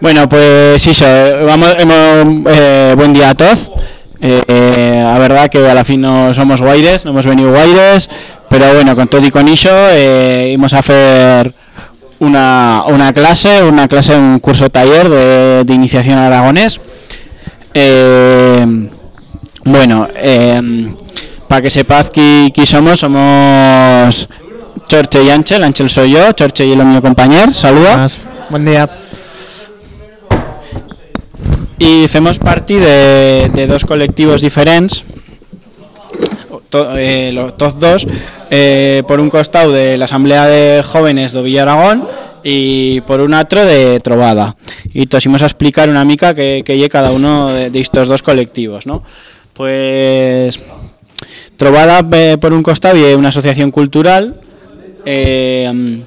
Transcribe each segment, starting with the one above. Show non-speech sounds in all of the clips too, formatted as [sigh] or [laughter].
Bueno, pues sí, vamos, eh, buen día a todos. Eh, a verdad que a la fin no somos guaires, no hemos venido guaires, pero bueno, con todo y con eso eh, íbamos a hacer una, una clase, una clase, un curso taller de, de iniciación a aragonés. Eh, bueno, eh, para que sepáis quién somos, somos Chorche y Ángel, Ángel soy yo, Chorche y el mío compañero, saluda. Buen día. Y hacemos parte de, de dos colectivos diferentes, to, eh, dos, eh, por un costado de la Asamblea de Jóvenes de Villaragón y por un otro de Trovada. Y te íbamos a explicar una mica que, que lle cada uno de estos dos colectivos, ¿no? Pues Trovada eh, por un costado y una asociación cultural eh,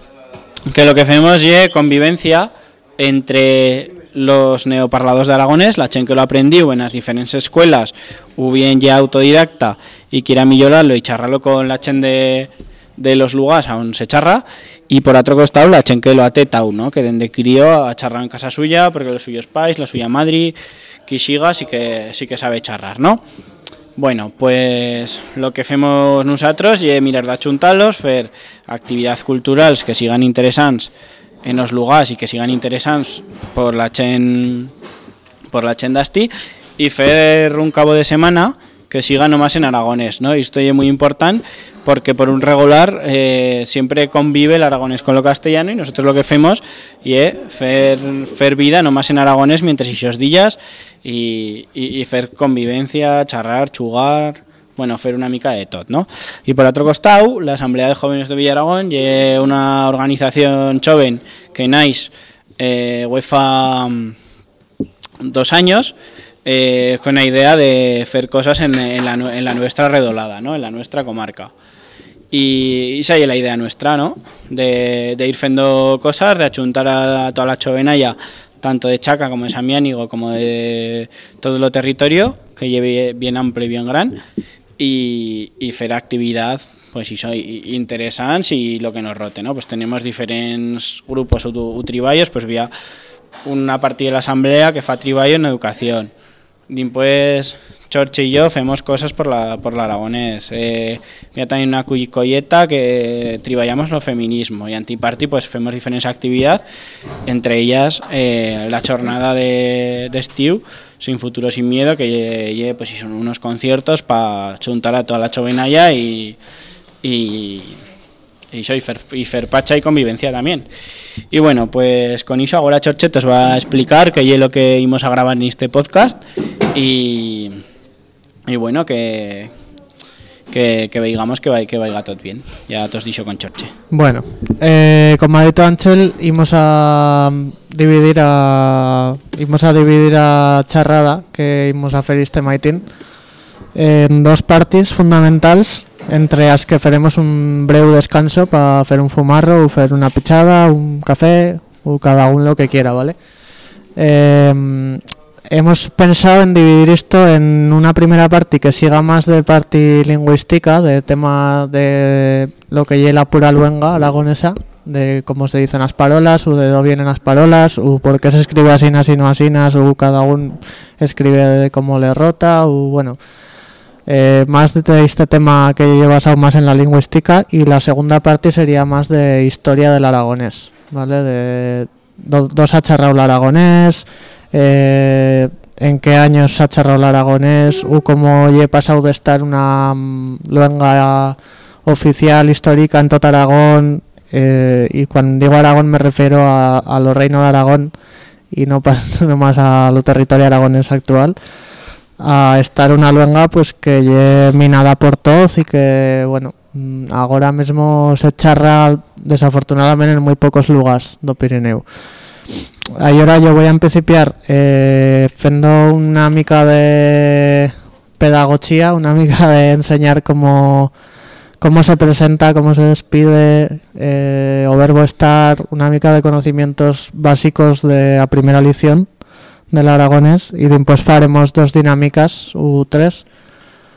que lo que hacemos es convivencia entre los neoparlados de aragonés, la chen que lo aprendió en las diferentes escuelas, o bien ya autodidacta y quiera millorarlo y charrarlo con la chen de, de los lugares aún se charra, y por otro costado la chen que lo atetau, ¿no? que desde crío a charrar en casa suya, porque los suyos pais, la suya madre, que siga, sí que, sí que sabe charrar, ¿no? Bueno, pues lo que hacemos nosotros es mirar de achuntalos, fer actividades culturales que sigan interesantes en los lugares y que sigan interesantes por la chen por la chen d'asti y fer un cabo de semana que siga nomás en aragonés, ¿no? Y esto es muy importante porque por un regular eh, siempre convive el aragonés con lo castellano y nosotros lo que hacemos es fer vida nomás en aragonés mientras esos días y, y, y fer convivencia, charrar, chugar, bueno, fer una mica de tot, ¿no? Y por otro costado, la Asamblea de Jóvenes de Villaragón es una organización joven que nace eh, UEFA dos años eh, con la idea de hacer cosas en, en, la, en la nuestra redolada, ¿no? En la nuestra comarca. Y esa es la idea nuestra, ¿no? De, de ir haciendo cosas, de achuntar a toda la chovenalla, tanto de Chaca como de Samiánigo, como de todo el territorio, que lleve bien amplio y bien gran, y, y hacer actividad pues eso, i- interesantes y lo que nos rote, ¿no? Pues tenemos diferentes grupos u, u triballos, pues vía una parte de la asamblea que fa triballo en educación. Después, Chorche y yo hacemos cosas por la, por la Aragonés. Eh, había también una colleta que triballamos lo feminismo y antiparti pues hacemos diferentes actividades, entre ellas eh, la jornada de, de sin futuro sin miedo, que lle- pues, son unos conciertos para juntar a toda la chovenalla y, y, y soy fer, y ferpacha y convivencia también. Y bueno, pues con eso ahora Chorchet os va a explicar qué es lo que íbamos a grabar en este podcast y, y bueno, que, que, que veigamos que, vai, que vaya todo bien. Ya te os dicho con Chorche. Bueno, eh, como ha dicho Ángel, íbamos a dividir a íbamos a dividir a charrada que íbamos a hacer este maitín en dos partes fundamentals entre las que faremos un breu descanso para hacer un fumarro, o hacer una pichada, un café, o cada uno lo que quiera, ¿vale? Eh, hemos pensado en dividir esto en una primera parte que siga más de parte lingüística, de tema de lo que lleva la pura luenga aragonesa, de cómo se dicen las parolas, o de dónde vienen las parolas, o por qué se escribe así, así, no así, o cada uno escribe de cómo le rota, o bueno, eh, más de este tema que lleva basado más en la lingüística y la segunda parte sería más de historia del aragonés, ¿vale? De do- dos ha charrado el aragonés, eh, en qué años ha charrado el aragonés, o cómo he pasado de estar una mm, luenga oficial histórica en todo Aragón, eh, y cuando digo Aragón me refiero a, a los reinos de Aragón y no nomás [laughs] a lo territorio aragonés actual a estar una luenga pues que lle minada por todos y que bueno mm, ahora mismo se charra desafortunadamente en muy pocos lugares do Pirineo Ahí ahora yo voy a empezar eh, fendo una mica de pedagogía una mica de enseñar cómo cómo se presenta, cómo se despide, eh, o verbo estar, una mica de conocimientos básicos de la primera lección del aragonés y después faremos dos dinámicas u tres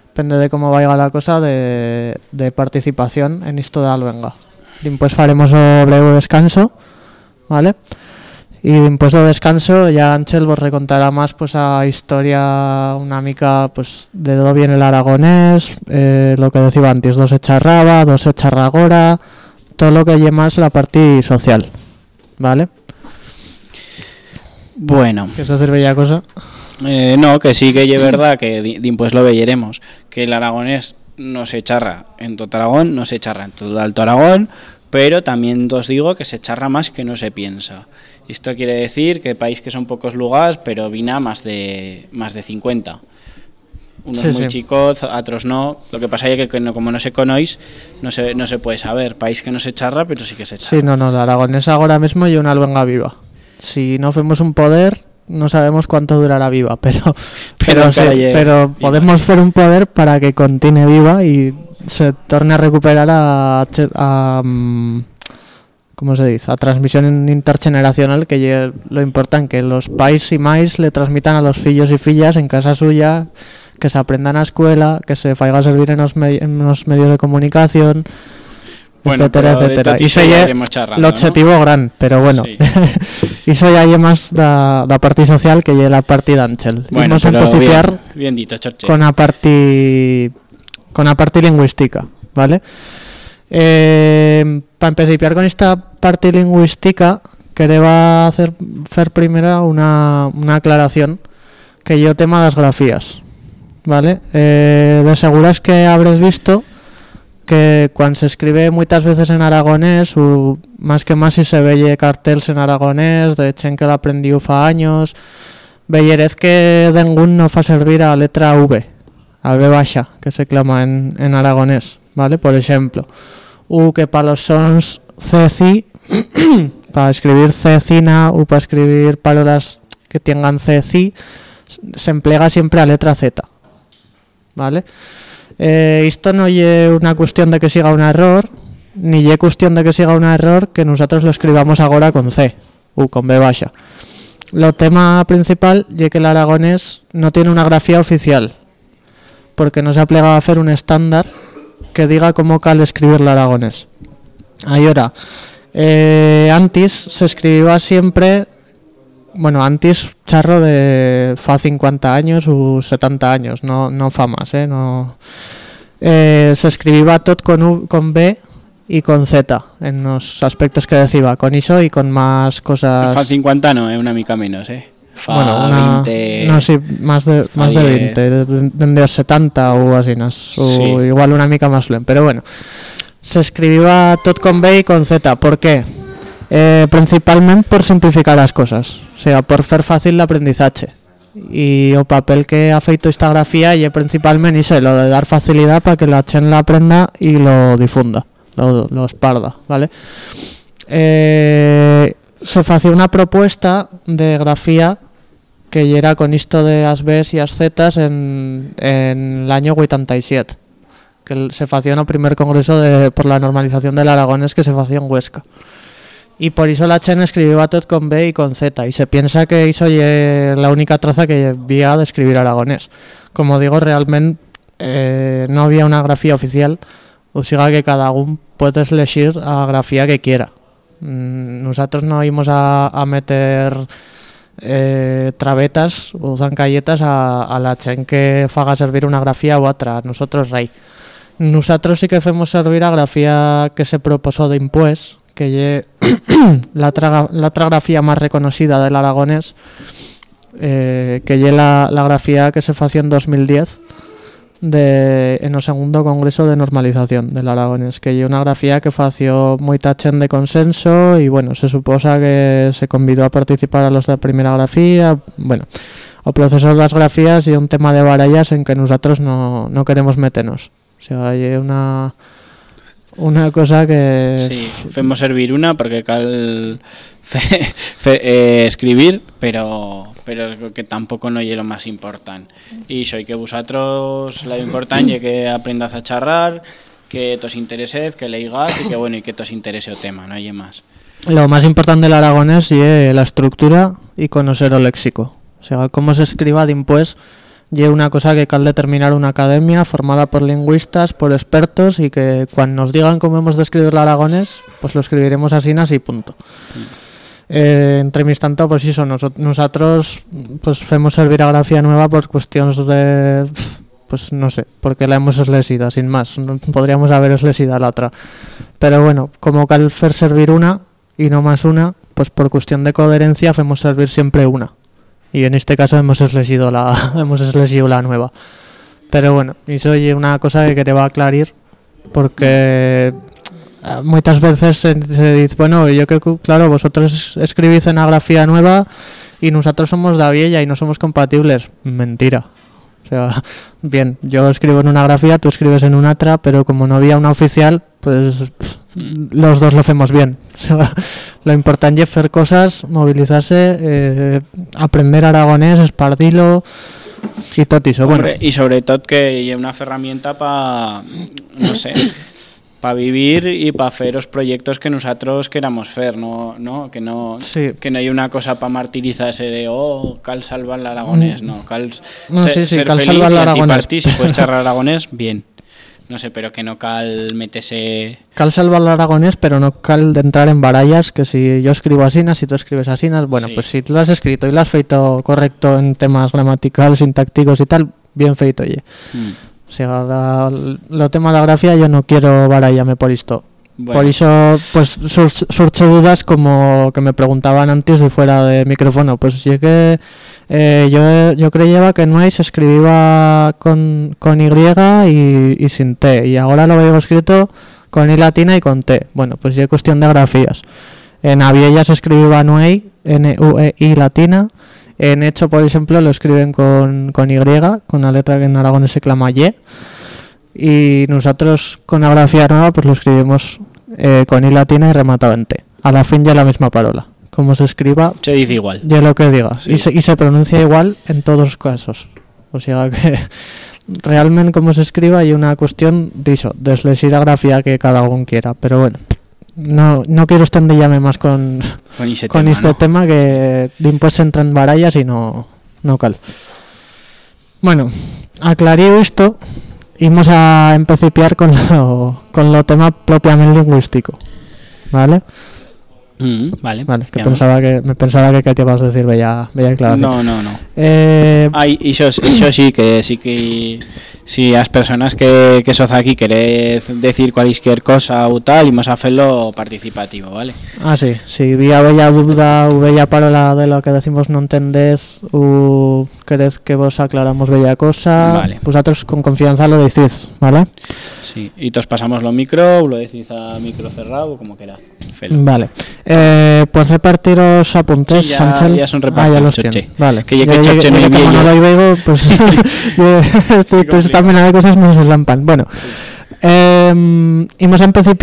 depende de cómo vaya la cosa de, de participación en esto de Albenga después faremos un breve descanso vale Y después de descanso ya Ángel vos recontará más pues a historia una mica pues de dónde viene el aragonés, eh, lo que decía antes, dos echarraba, dos echarragora, todo lo que lleva más la parte social, ¿vale? Bueno. ¿Que eso sirve ya cosa? Eh, no, que sí que es verdad que pues lo veremos, que el aragonés no se charra en todo Aragón, no se charra en todo Alto Aragón, pero también os digo que se charra más que no se piensa. Esto quiere decir que país que son pocos lugares, pero vina más de más de 50. Unos Sí, muy sí. chicos, otros no. Lo que pasa es que, como no se conocéis, no se, no se puede saber. País que no se charra, pero sí que se charra. Sí, no, no, el aragonés ahora mismo y una luenga viva. Si no fuimos un poder, no sabemos cuánto durará viva, [laughs] pero Pero sí, podemos hacer un poder para que continúe viva y se torne a recuperar a mm, ¿cómo se dice? A transmisión intergeneracional que lo importante que los pais y máis le transmitan a los fillos y fillas en casa suya que se aprendan a escuela, que se faiga servir en los, me- en los medios de comunicación, Bueno, etcétera, etcétera. Y se charrando, el ¿no? objetivo gran, pero bueno. Sí. [laughs] Iso ya lle más da, da parte social que lle la parte d'Àngel. Bueno, Vamos a bien, bien Chorche. con la parte con la parte lingüística, ¿vale? Para empezar con esta parte lingüística, quería hacer, hacer primero una, una aclaración que yo tema las grafías, ¿vale? Eh, de seguras que habréis visto que cuando se escribe muchas veces en aragonés, o más que más si se veye carteles en aragonés, de hecho en que lo aprendí fa años, veyeres que ningún no fa servir a letra V, a V baja, que se clama en, en aragonés, ¿vale? Por ejemplo, U que para los sons CC, [clears throat] para escribir cecina o para escribir palabras que tengan CC, se emplea siempre a letra Z, ¿vale? Eh, esto no es una cuestión de que siga un error, ni es cuestión de que siga un error que nosotros lo escribamos ahora con C u con B baja. Lo tema principal es que el aragonés no tiene una grafía oficial, porque no se ha plegado a hacer un estándar que diga cómo cal escribir el aragonés. Ahora, eh, antes se escribía siempre, bueno, antes charro de fa 50 años o 70 años, no, no fa más, eh, no... Eh, se escribía todo con, U- con B y con Z en los aspectos que decía, con ISO y con más cosas... Fa 50 no, es una mica menos, eh. Fa bueno, una, 20... no, sí, más de, más de 10. 20, de, de, de los 70 o así, nas, o Sí. igual una mica más lent, pero bueno. Se escribía tot con B y con Z, ¿por qué? Eh, principalmente por simplificar las cosas, o sea, por hacer fácil el aprendizaje. Y el papel que ha feito esta grafía y principalmente ese, lo de dar facilidad para que la chen la aprenda y lo difunda, lo, lo esparda, ¿vale? Eh, se hacía una propuesta de grafía que era con esto de las Bs y las Zs en, el año 87 que se hacía en el primer congreso de, por la normalización del aragonés que se hacía en Huesca. Y por eso la Chen escribía todo con B y con Z y se piensa que eso es la única traza que había de escribir aragonés. Como digo realmente eh, no había una grafía oficial o sea que cada uno puede elegir a grafía que quiera nosotros no íbamos a, meter eh, trabetas o zancalletas a, a la chen que faga servir una grafía u otra, nosotros rey. Nosotros sí que fuimos servir a grafía que se propuso de impues, que lle [coughs] la, la otra grafía más reconocida del aragonés, eh, que lle la, la grafía que se fació en 2010 de, en el segundo congreso de normalización del aragonés, que lle una grafía que fació muy tachen de consenso y bueno, se suposa que se convidó a participar a los de primera grafía, bueno, o proceso de las grafías y un tema de barallas en que nosotros no, no queremos meternos. O sea, hay una una cosa que Sí, femos servir una porque cal fe- fe- eh, escribir, pero pero que tampoco no es lo más importante. Y soy que vosotros lo importante que aprendas a charrar, que os intereses, que leigas y que bueno, y que os interese el tema, no hay más. Lo más importante del aragonés es la estructura y conocer el léxico. O sea, cómo se escriba d'impués y una cosa que cal determinar una academia formada por lingüistas, por expertos y que cuando nos digan cómo hemos de escribir el aragonés, pues lo escribiremos así, así punto. Eh, entremistando, pues eso, noso- nosotros pues hacemos servir a grafía nueva por cuestiones de pues no sé, porque la hemos eslesida, sin más. No- podríamos haber eslesida la otra. Pero bueno, como cal fer servir una y no más una, pues por cuestión de coherencia hacemos servir siempre una. Y en este caso hemos eslesido la [laughs] hemos eslesido la nueva. Pero bueno, eso es una cosa que quería aclarar porque eh, muchas veces se, se dice, bueno, yo que claro, vosotros escribís en la grafía nueva y nosotros somos la vieja y no somos compatibles. Mentira. O sea, [laughs] bien, yo escribo en una grafía, tú escribes en una otra, pero como no había una oficial, pues los dos lo hacemos bien. [laughs] O sea, lo importante es hacer cosas, movilizarse, eh, aprender aragonés, espardirlo y tot eso. Y sobre todo que una herramienta para, no sé, para vivir y para hacer los proyectos que nosotros queramos hacer, no, no, que no, Sí. que no hay una cosa para martirizarse de, oh, cal salvar el aragonés, no, cal, Mm. No, ser, sí, sí, ser cal feliz salvar el aragonés. si puedes charlar [laughs] aragonés, bien. No sé, pero que no cal metese... cal salvar el aragonés, pero no cal de entrar en barallas, que si yo escribo asinas, si tú escribes asinas, bueno, pues si lo has escrito y lo has feito correcto en temas gramaticales, sintácticos y tal, bien feito, oye. Mm, O sea, la- lo tema de la grafía yo no quiero barallarme por esto. bueno, Por eso, pues sur- surge dudas como que me preguntaban antes de fuera de micrófono. Pues llegué, eh, yo, yo creía que se escribía con, con Y y, y sin T. Y ahora lo veo escrito con I latina y con T. Bueno, pues ya es cuestión de grafías. En Aviella se escribía Nuey, N-U-E-I latina. En Hecho, por ejemplo, lo escriben con, con Y, con la letra que en Aragón se clama Y y nosotros con la grafía nueva pues lo escribimos eh, con i latina y rematado en t. A la fin ya la misma parola. Como se escriba, se dice igual. ya lo que diga. Sí. Y, se, y se pronuncia igual en todos los casos. O sea que [laughs] realmente como se escriba hay una cuestión de eso, de grafía que cada uno quiera. Pero bueno, no, no quiero extenderme más con, Con, con tema, este ¿no? tema que después entran barallas y no, no cal. Bueno, aclarido esto, íbamos a empecipiar con lo, con lo tema propiamente lingüístico. ¿Vale? Mm, vale. Vale, que pensaba que me pensaba que te ibas a decir bella, bella aclaración. No, no, no. Eh, Ay, iso, iso sí, que sí que si las personas que, que sos aquí queréis decir cualquier cosa o tal, y más hacerlo participativo, ¿vale? ah, sí, si vi a bella duda o bella parola de lo que decimos no entendés o queréis que vos aclaramos bella cosa, Vale. vosotros con confianza lo decís, ¿vale? Sí, y todos pasamos lo micro, lo decís a micro cerrado, como queráis. Felo. Vale. Eh, pues repartiros apuntes, Sí, ya- Sánchez. ya son Ah, ya repartidos, los Choche. tiene. Vale. Que ya Choche [laughs] [laughs] yo no hay como no lo oigo, pues pues mena de cosas me deslampan. Bueno, eh, íbamos a empezar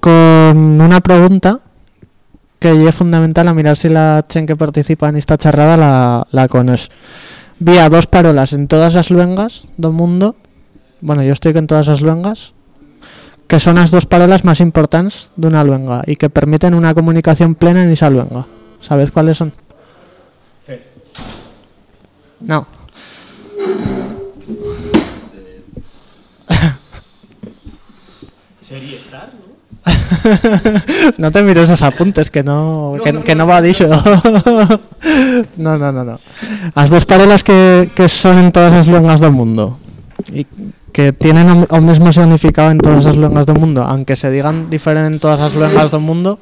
con una pregunta que ya es fundamental a mirar si la chen que participa en esta charrada la, la conoce. Vía dos parolas en todas las luengas del mundo. Bueno, yo estoy con todas las luengas que son las dos palabras más importantes de una luenga y que permiten una comunicación plena en esa luenga. ¿Sabes cuáles son? No. [laughs] [laughs] no te mires esos apuntes que no que, que no va dicho. [laughs] no, no, no, no. Las dos palabras que, que son en todas las luengas del mundo y que tienen o mismo significado en todas las lenguas del mundo, aunque se digan diferente en todas las lenguas del mundo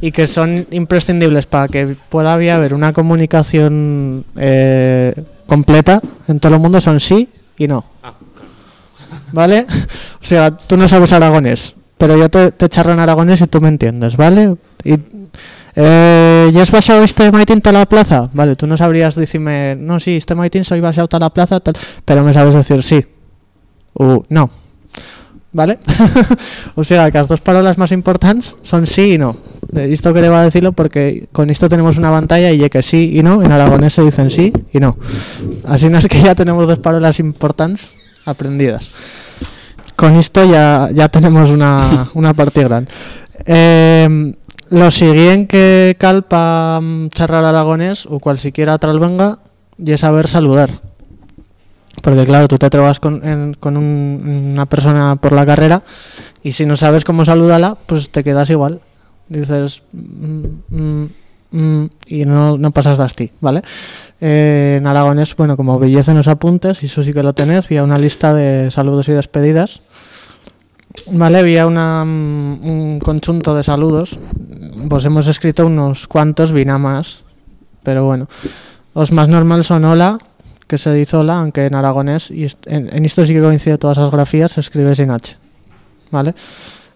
y que son imprescindibles para que pueda haber una comunicación eh, completa en todo el mundo son sí y no. ¿Vale? [laughs] O sea, tú no sabes aragonés, pero yo te, te charro en aragonés y tú me entiendes, ¿vale? Y, eh, ¿Ya has basado este maitín a la plaza? Vale, tú no sabrías decirme, no, sí, este maitín soy basado a la plaza, tal, pero me sabes decir sí o no. ¿Vale? [laughs] o sea, que las dos palabras más importantes son sí y no. Esto quería decirlo porque con esto tenemos una pantalla y ya que sí y no, en aragonés se dicen sí y no. Así no es que ya tenemos dos palabras importantes aprendidas. Con esto ya, ya tenemos una, [laughs] una partida gran. Eh, lo siguiente que cal para charrar aragonés o cualquiera otra venga y es saber saludar. Porque claro, tú te trobas con, con un- una persona por la carrera y si no sabes cómo saludarla, pues te quedas igual. dices mm, mm, mm, y no, no pasas de asti, ¿vale? Eh, en aragonés, bueno, como belleza en los apuntes, y eso sí que lo tenés, había una lista de saludos y despedidas. Vale, había una, un conjunto de saludos. Pues hemos escrito unos cuantos, vina más. Pero bueno, los más normales son hola, que se dice hola, aunque en aragonés, y en, en esto sí que coincide todas las grafías, se escribe sin H. ¿Vale?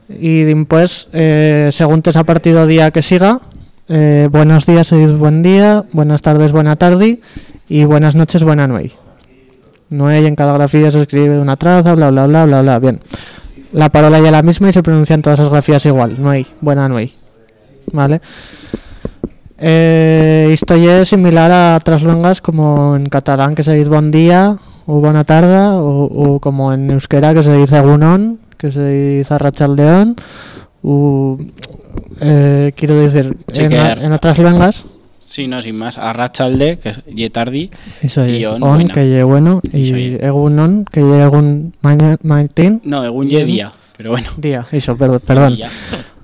Y después, eh, según te ha partido día que siga, eh, buenos días se dice buen día, buenas tardes, buena tarde, y buenas noches, buena noche. Noche en cada grafía se escribe una traza, bla, bla, bla, bla, bla. Bien. La parola ya la misma y se pronuncian todas las grafías igual. Noche, buena noche. ¿Vale? Eh, esto ya es similar a otras lenguas como en catalán que se dice buen día o buena tarde o, o como en euskera que se dice gunon, que se dice arrachaldeón o eh, quiero decir Sí en, a- en otras lenguas Sí, no, sin más. Arrachalde, que es yetardi. eso Y on, on, buena. que lle bueno y es. egunon que lle egun maitin No, egun ye día. Pero bueno. día eso perdón perdón.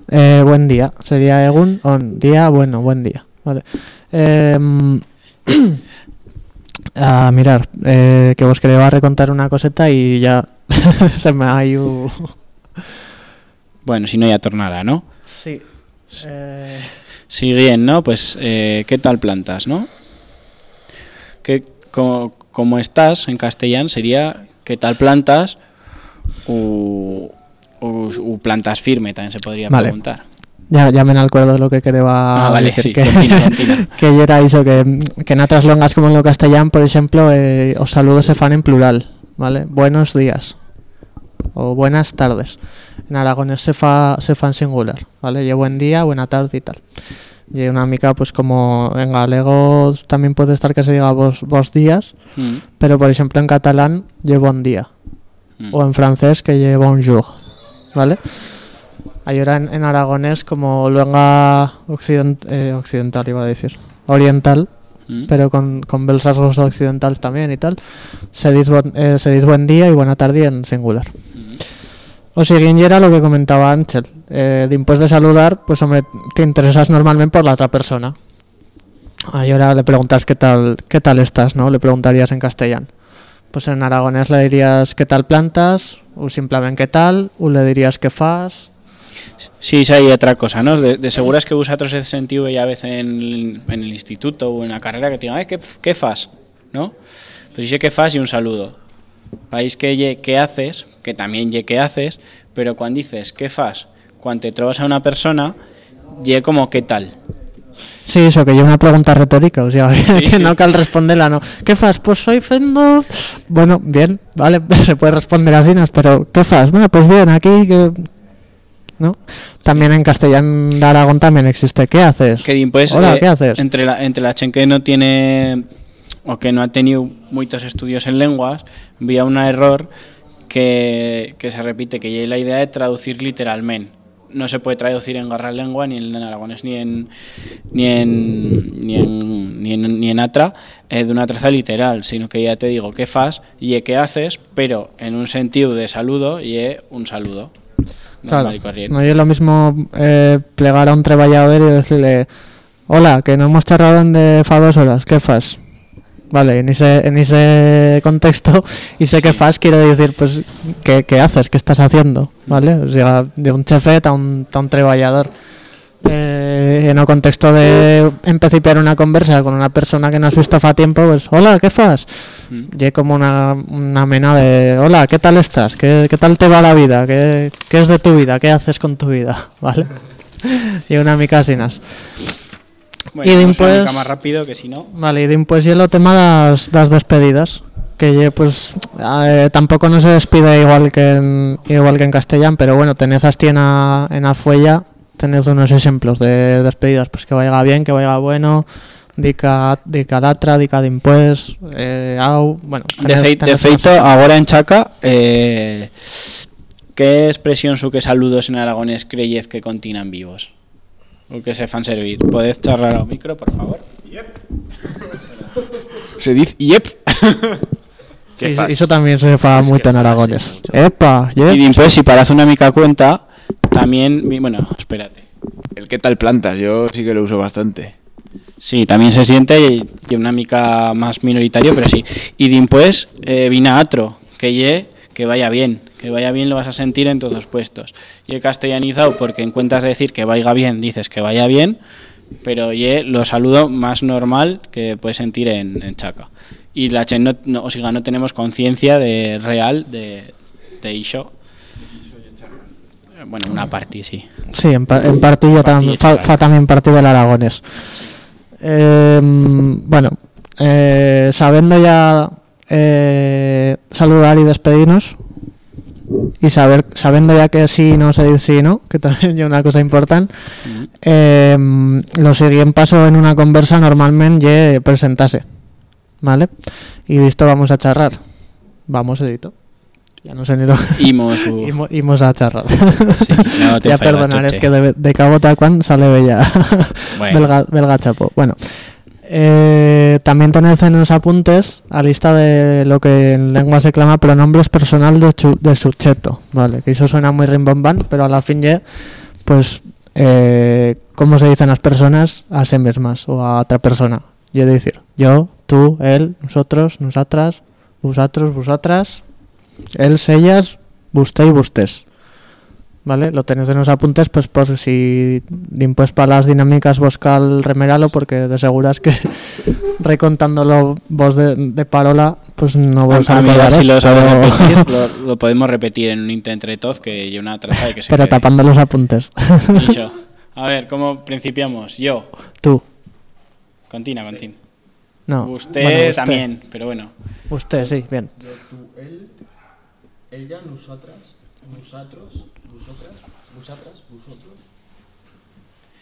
Eh, buen día. Sería Egun on. Día, bueno, buen día. Vale. Em, [clears throat] a mirar, eh, que vos que le va a recontar una coseta y ya [laughs] se me ha ido. Bueno, si no ya tornará, ¿no? Sí. Eh, Sí, bien, ¿no? Pues, eh, ¿qué tal plantas, no? ¿Qué, co- como estás en castellán sería ¿qué tal plantas? O, o- o plantas firme, también se podría Vale. preguntar. Ya, ya me acuerdo de lo que quería Ah, vale, decir. sí, [laughs] que, yo era eso, que, que en otras longas como en lo castellán, por ejemplo, eh, os saludos se fan en plural, ¿vale? Buenos días. O buenas tardes. En aragonés se fa, se fa en singular, ¿vale? Y buen día, buena tarde y tal. Y una mica, pues como en galego también puede estar que se diga vos, vos días, Mm, pero por ejemplo en catalán, lle bon día. mm. O en francés, que lle bonjour, ¿vale? Hay ahora en, en aragonés, como luenga occident, eh, occidental, iba a decir, oriental, Mm. pero con, con rasgos occidentales también y tal, se dice, eh, se dice buen día y buena tarde en singular. Mm. O siguiente era lo que comentaba Ángel. Eh, de impuesto de saludar, pues hombre, te interesas normalmente por la otra persona. Ahí ahora le preguntas qué tal, qué tal estás, ¿no? Le preguntarías en castellano. Pues en aragonés le dirías qué tal plantas, o simplemente qué tal, o le dirías qué fas. Sí, esa hay otra cosa, ¿no? De, de seguras que vosotros ese sentido ya a veces en, el- en el instituto o en la carrera que te digan, "Ay, ¿qué, qué fas? ¿No? Pues dice qué fas y un saludo. País que qué haces, que también ye qué haces, pero cuando dices qué fas, cuando te trovas a una persona, ye como qué tal. Sí, eso, que yo una pregunta retórica, o sea, [laughs] que sí. no cal responderla, ¿no? ¿Qué fas? Pues soy Fendo... Bueno, bien, vale, [laughs] se puede responder así, ¿no? pero ¿qué fas? Bueno, pues bien, aquí que... ¿No? También en castellano de Aragón también existe ¿qué haces? Que pues, Hola, eh, ¿qué haces? Entre la, entre la chen que no tiene o que no ha tenido muchos estudios en lenguas, había un error que, que se repite, que es la idea de traducir literalmente. No se puede traducir en garra lengua, ni en aragonés, ni en ni en ni en, ni en, ni en atra, eh, de una traza literal, sino que ya te digo qué fas y qué haces, pero en un sentido de saludo y un saludo. Claro, normal y corriente. no es lo mismo eh, plegar a un trabajador y decirle hola, que no hemos charlado en de fa dos horas, ¿qué fas? Vale, en ese, en ese contexto y sé que fas quiere decir pues ¿qué, qué haces? ¿qué estás haciendo? ¿vale? O sea, de un chefet a un, a un trabajador eh, en el contexto de empezar una conversa con una persona que no has visto fa tiempo pues hola, ¿qué fas? Mm. Y como una, una mena de hola, ¿qué tal estás? ¿Qué, qué tal te va la vida? ¿Qué, ¿Qué es de tu vida? ¿Qué haces con tu vida? [laughs] ¿Vale? [laughs] y una mica asinas. Bueno, y a arrancar más rápido que si no. Vale, y después y el tema das, das despedidas. Que pues eh, tampoco no se despide igual que en, igual que en castellán, pero bueno, tenés así en a, en a fuella, tenés unos ejemplos de despedidas, pues que vaya bien, que vaya bueno, dica, dica datra, dica dimpués, eh, au, bueno. De, tenés- fei- de feito, unos- agora en Chaca, eh, que expresión su que saludos en aragonés creyez que continan vivos? O que se fan servir. Podez charlar ao micro, por favor? Se dice yep. Sí, fas? eso también se fa Es muy que en fas, aragones. sí. Epa, Y ye. después, si para hacer una mica cuenta, también, bueno, espérate. El qué tal plantas, yo sí que lo uso bastante. Sí, también se siente y, y una mica más minoritario, pero sí. Y después eh, vina otro, que ye, que vaya bien, que vaya bien lo vas a sentir en todos los puestos. Y he castellanizado porque en cuentas de decir que vaya bien, dices que vaya bien, pero ye lo saludo más normal que puedes sentir en, en Chaca. Y la chen no, no, o sea, no tenemos conciencia de real de, de iso. Bueno, una parte, sí. Sí, en, pa en parte jo tam fa, también parte del Aragones. Eh, bueno, eh, sabiendo ya eh, saludar y despedirnos y saber sabiendo ya que sí no se dice sí no, [laughs] que también es una cosa importante, eh, lo siguiente paso en una conversa normalmente es presentarse, ¿vale? Y de esto vamos a charrar. Vamos, Edito. Ya no sé ni lo Imos, [laughs] u- Imo- [laughs] Imos a charrar. Sí, no [laughs] te ya faiga, perdonar, es Choche. que de, de cabo tacuán sale bella. Bueno. belga, belga chapo. Bueno, eh, también tenéis en los apuntes a lista de lo que en lengua se llama pronombres personal de, chu- de sujeto, ¿vale? Que eso suena muy rimbombán, pero a la fin ya, pues, eh, cómo se dicen las personas a sí mismas o a otra persona. Yo decir, yo, tú, él, nosotros, nosotras, vosotros, vosotras, él, ellas, usted y vostés. ¿Vale? Lo tenéis en los apuntes, pues por si pues para las dinámicas buscar remeralo, porque de seguras que [laughs] recontándolo vos de, de parola, pues no vos A, a mí, si lo pero, repetir, [laughs] lo, lo podemos repetir en un intento entre todos que hay una traza de que se pero quede. tapando los apuntes. [laughs] A ver, ¿cómo principiamos? Yo. Tú. Contina, contina. No. usted, bueno, también, pero bueno. Usted, sí, bien. Yo, tú, él, ella, nosotras, nosotros, vosotras, vosotras, vosotros,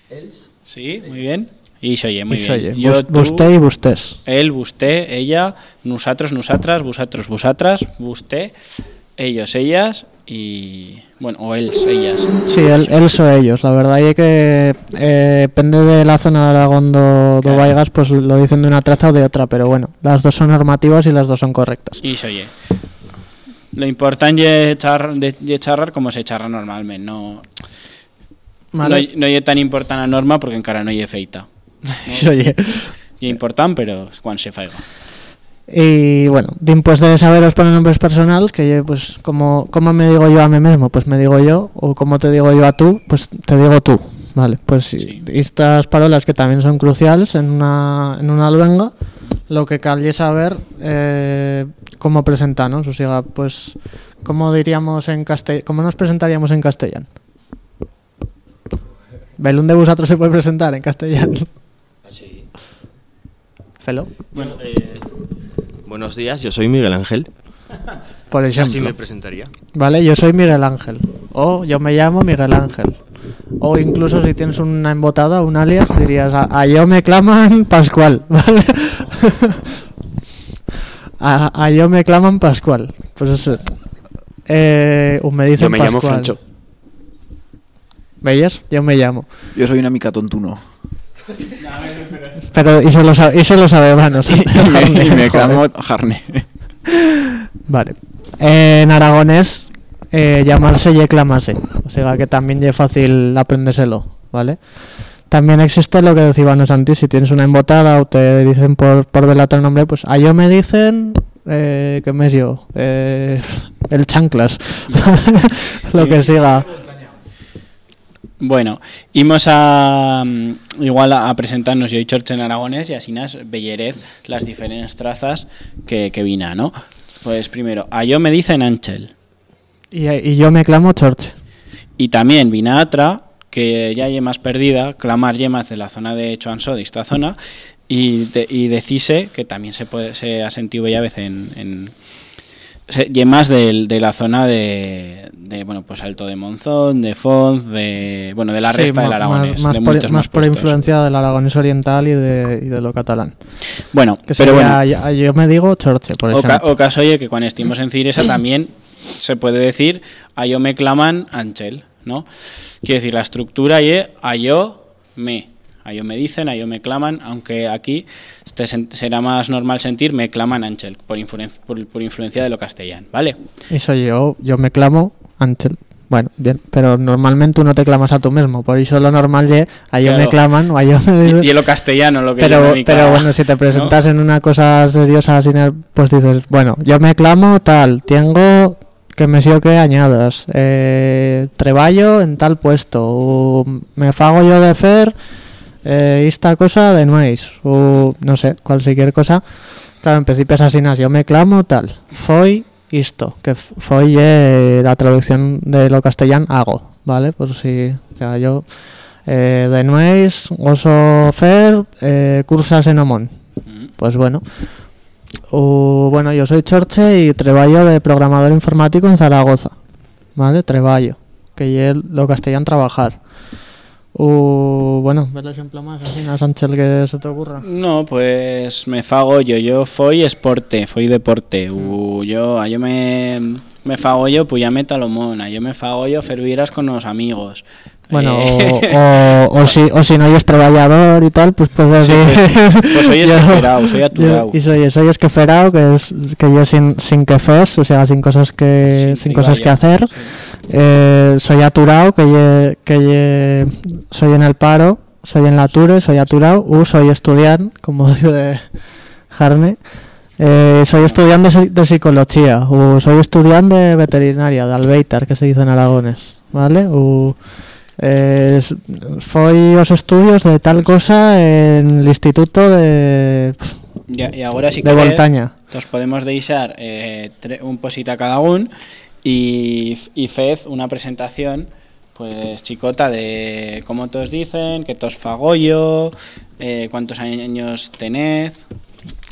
els, Sí, muy bien. Y se oye, muy Y bien. oye, Yo, vos- tú, usted y vostés. él, usted, ella, nosotros, nosotras, vosotros, vosotras, usted, ellos, ellas y... Bueno, o ells, ellas. Sí, él, él o ellos. La verdad es que eh, depende de la zona de Aragón do, do Claro. vaigas, pues lo dicen de una traza o de otra, pero bueno, las dos son normativas y las dos son correctas. Y oye. Lo importante es char, de, de charrar como se charra normalmente, no... Vale. No, no tan importante la norma porque encara no es feita. [laughs] Sí, oye. Y importante, pero cuando se faiga. Y bueno, después de saberos poner nombres personales, que yo, pues como, como me digo yo a mí mismo, pues me digo yo, o como te digo yo a tú, pues te digo tú. Vale, pues sí. estas palabras que también son cruciales en una, en una luenga, lo que cal es saber eh, cómo presentarnos, o sea, pues, ¿cómo diríamos en castellano? ¿Cómo nos presentaríamos en castellano? Belún de vosotros se puede presentar en castellano. Sí. Felo, Bueno, eh, buenos días, yo soy Miguel Ángel. por Así ejemplo. me presentaría. Vale, yo soy Miguel Ángel. O yo me llamo Miguel Ángel. O incluso si tienes una embotada, un alias, dirías, a, a yo me claman Pascual, [laughs] ¿vale? A, a yo me claman Pascual. Pues eso. Eh, o me dicen Yo me llamo Pascual. Francho. ¿Veis? Yo me llamo. Yo soy una mica tontuno. Pero eso lo, sabe, eso lo sabe Vanos. [laughs] y me, y me Joder. clamo Jarne. Vale. en aragonés, eh, llamarse y clamarse. O sea que también es fácil aprendérselo, ¿vale? También existe lo que decíamos antes, si tienes una embotada o te dicen por, por otro nombre, pues a yo me dicen, eh, ¿qué me es yo? Eh, [laughs] el chanclas, [laughs] lo que siga. Bueno, íbamos a mm, igual a, a presentarnos yo y Chorche en aragonés y así nas bellerez las diferentes trazas que, que vina, ¿no? Pues primero, a yo me dicen Ángel. Y, y yo me clamo Chorche. Y también vina que ya hay más perdida, clamar yemas de la zona de Choansó, de esta zona, y, de, y decise, que también se puede se ha sentido ya vez en, en yemas de, la zona de, de, bueno pues Alto de Monzón, de Fonz, de bueno de la Sí, resta del Aragonés, Más, más de por, más por influencia del aragonés oriental y de, y de lo catalán. Bueno, Que pero bueno, sería, yo me digo Chorche, por ejemplo. o caso oye que cuando estimos en Ciresa también se puede decir a yo me claman Ángel, ¿no? Quiere decir, la estructura y a yo me, a yo me dicen, a yo me claman, aunque aquí este será más normal sentir me claman Ángel por, influen- por, por influencia de lo castellano, ¿vale? Eso yo, yo me clamo Ángel. Bueno, bien, pero normalmente tú no te clamas a tú mismo, por eso lo normal es a yo me claman o a yo me... [laughs] Y, y lo castellano, lo que pero, yo pero bueno, si te presentas en una cosa seriosa, pues dices, bueno, yo me clamo tal, tengo que me sigo que añadas, eh, treballo en tal puesto, o me fago yo de fer eh, esta cosa de nuez, o no sé, cualquier cosa. Claro, en principio es así, yo me clamo tal, foi isto, que foi eh, la traducción de lo castellano hago, ¿vale? Por si, o sea, yo eh, de nuez, oso fer, eh, cursas en Omón. Pues bueno. O, bueno, yo soy Chorche y treballo de programador informático en Zaragoza. ¿Vale? Treballo. Que es lo castellano trabajar. O, bueno, ver el ejemplo más, así, ¿no, Sánchez, que se te ocurra? No, pues me fago yo, yo foi esporte, foi deporte. U, yo, yo me, me fago yo puyame talomón, a yo me fago yo ferviras con los amigos. Bueno, Eh, o, [laughs] o, o si, o si no eres trabajador y tal, pues puedes Sí, decir... pues soy [laughs] yo- esqueferao, soy yo- aturao. Y soy, soy esqueferao, que es que yo sin, sin que fes, o sea, sin cosas que, Sin sin cosas que hacer. sí. Eh, soy aturado, que, lle- que lle- soy en el paro, soy en la Ture, soy aturado, u soy estudiante, como [laughs] dice Jarme. Eh, soy estudiante de, psi- de psicología, o soy estudiante de veterinaria, de Albeitar, que se dice en Aragones, ¿vale? U, eh, foi os estudios de tal cosa en el instituto de, Ya- y ahora sí de que Voltaña. nos podemos deixar eh, tre- un posita cada un y, y fez una presentación pues chicota de cómo todos dicen, que tos fagollo, eh, cuántos años tenés,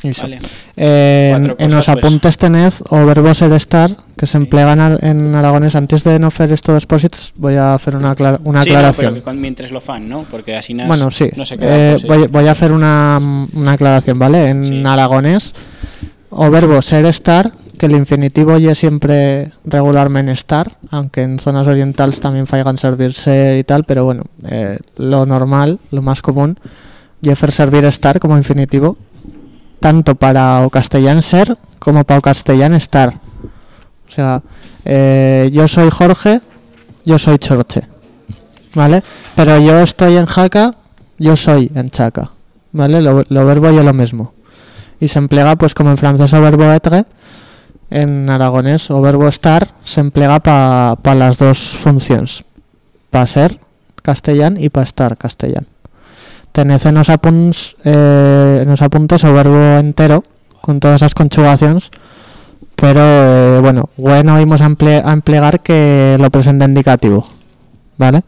Iso. vale. Eh, en, los pues. apuntes tenés o verbo ser estar que se emplean en aragonés antes de no hacer estos expósitos voy a hacer una, una Sí, no, aclaración pero mientras lo fan, ¿no? Porque así nas- bueno sí no se queda Eh, pues, eh, voy, voy a hacer una, una aclaración vale en Sí. aragonés o verbo ser estar que el infinitivo ya siempre regularmente estar aunque en zonas orientales también faigan servir ser y tal pero bueno eh, lo normal lo más común y hacer servir estar como infinitivo tanto para o castellán ser como para o castellán estar. O sea, eh, yo soy Jorge, yo soy Chorche, ¿vale? Pero yo estoy en Jaca, yo soy en Chaca, ¿vale? Lo, verbo yo lo mismo. Y se emplea pues como en francés o verbo être, en aragonés o verbo estar se emplea para las dos funciones, para ser castellán y para estar castellán. Tenés en los apunts, eh, en los apuntes o verbo entero con todas esas conjugaciones, pero eh, bueno, bueno íbamos a, emple- a emplear que lo presente indicativo, ¿vale?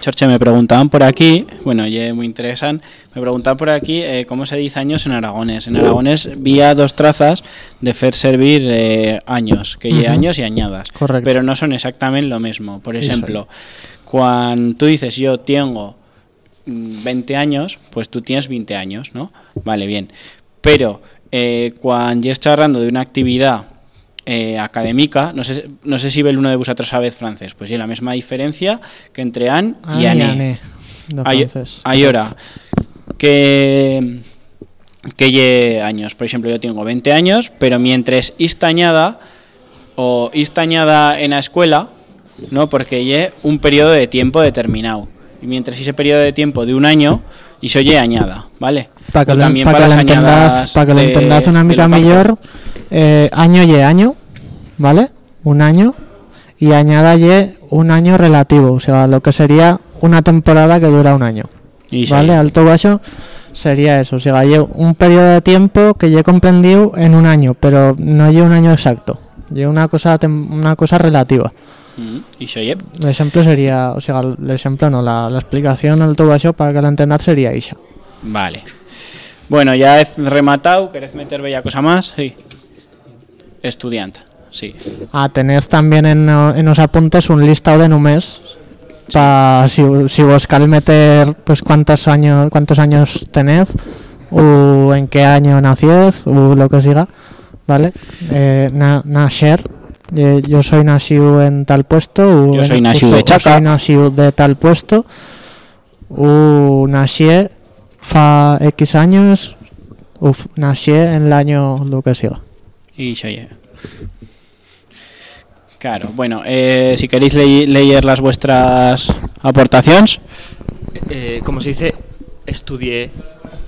Chorche, me preguntaban por aquí, bueno, ya muy interesante, me preguntaban por aquí eh, cómo se dice años en aragones. En aragones vía dos trazas de hacer servir eh, años, que Ujú. años y añadas, Correcto. pero no son exactamente lo mismo. Por Eso ejemplo, cuando tú dices yo tengo 20 años, pues tú tienes 20 años, ¿no? Vale, bien. Pero eh, cuando ya estás hablando de una actividad eh, académica, no sé, no sé si ve el uno de vosotros sabe francés, pues sí, la misma diferencia que entre an y ané. ané, de Hay, hay hora que que lle años, por ejemplo, yo tengo 20 años, pero mientras istañada o istañada en la escuela, ¿no? Porque lle un periodo de tiempo determinado. Y mientras ese periodo de tiempo de un año, y se oye añada, ¿vale? Para que, lo, también pa' que para lo las entendas, añadas pa' que lo entendas una mica mejor, eh, año y año, ¿vale? Un año y añada y un año relativo, o sea, lo que sería una temporada que dura un año. Y ¿Vale? oye. Alto bajo sería eso, o sea, lle un periodo de tiempo que yo he comprendido en un año, pero no lleva un año exacto, lleva una cosa una cosa relativa. Mm, Y se oye. El ejemplo sería, o sea, el ejemplo no, explicación alto bajo para que la entendáis sería esa. Vale. Bueno, ya he rematado. ¿Queréis meter bella cosa más? Sí. Estudiante, sí. Ah, tenés también en, en los apuntes un listado de números para si, si vos cal meter pues cuántos años cuántos años tenés o en qué año nacies o lo que siga, ¿vale? Eh, na, nacer, eh, yo soy nacido en tal puesto o Yo soy nacido de Chaca. soy nacido de tal puesto o nací fa X años o nací en el año lo que siga. Y se oye. Claro, bueno, eh, si queréis lei- leer las vuestras aportaciones, Eh, como se dice, estudié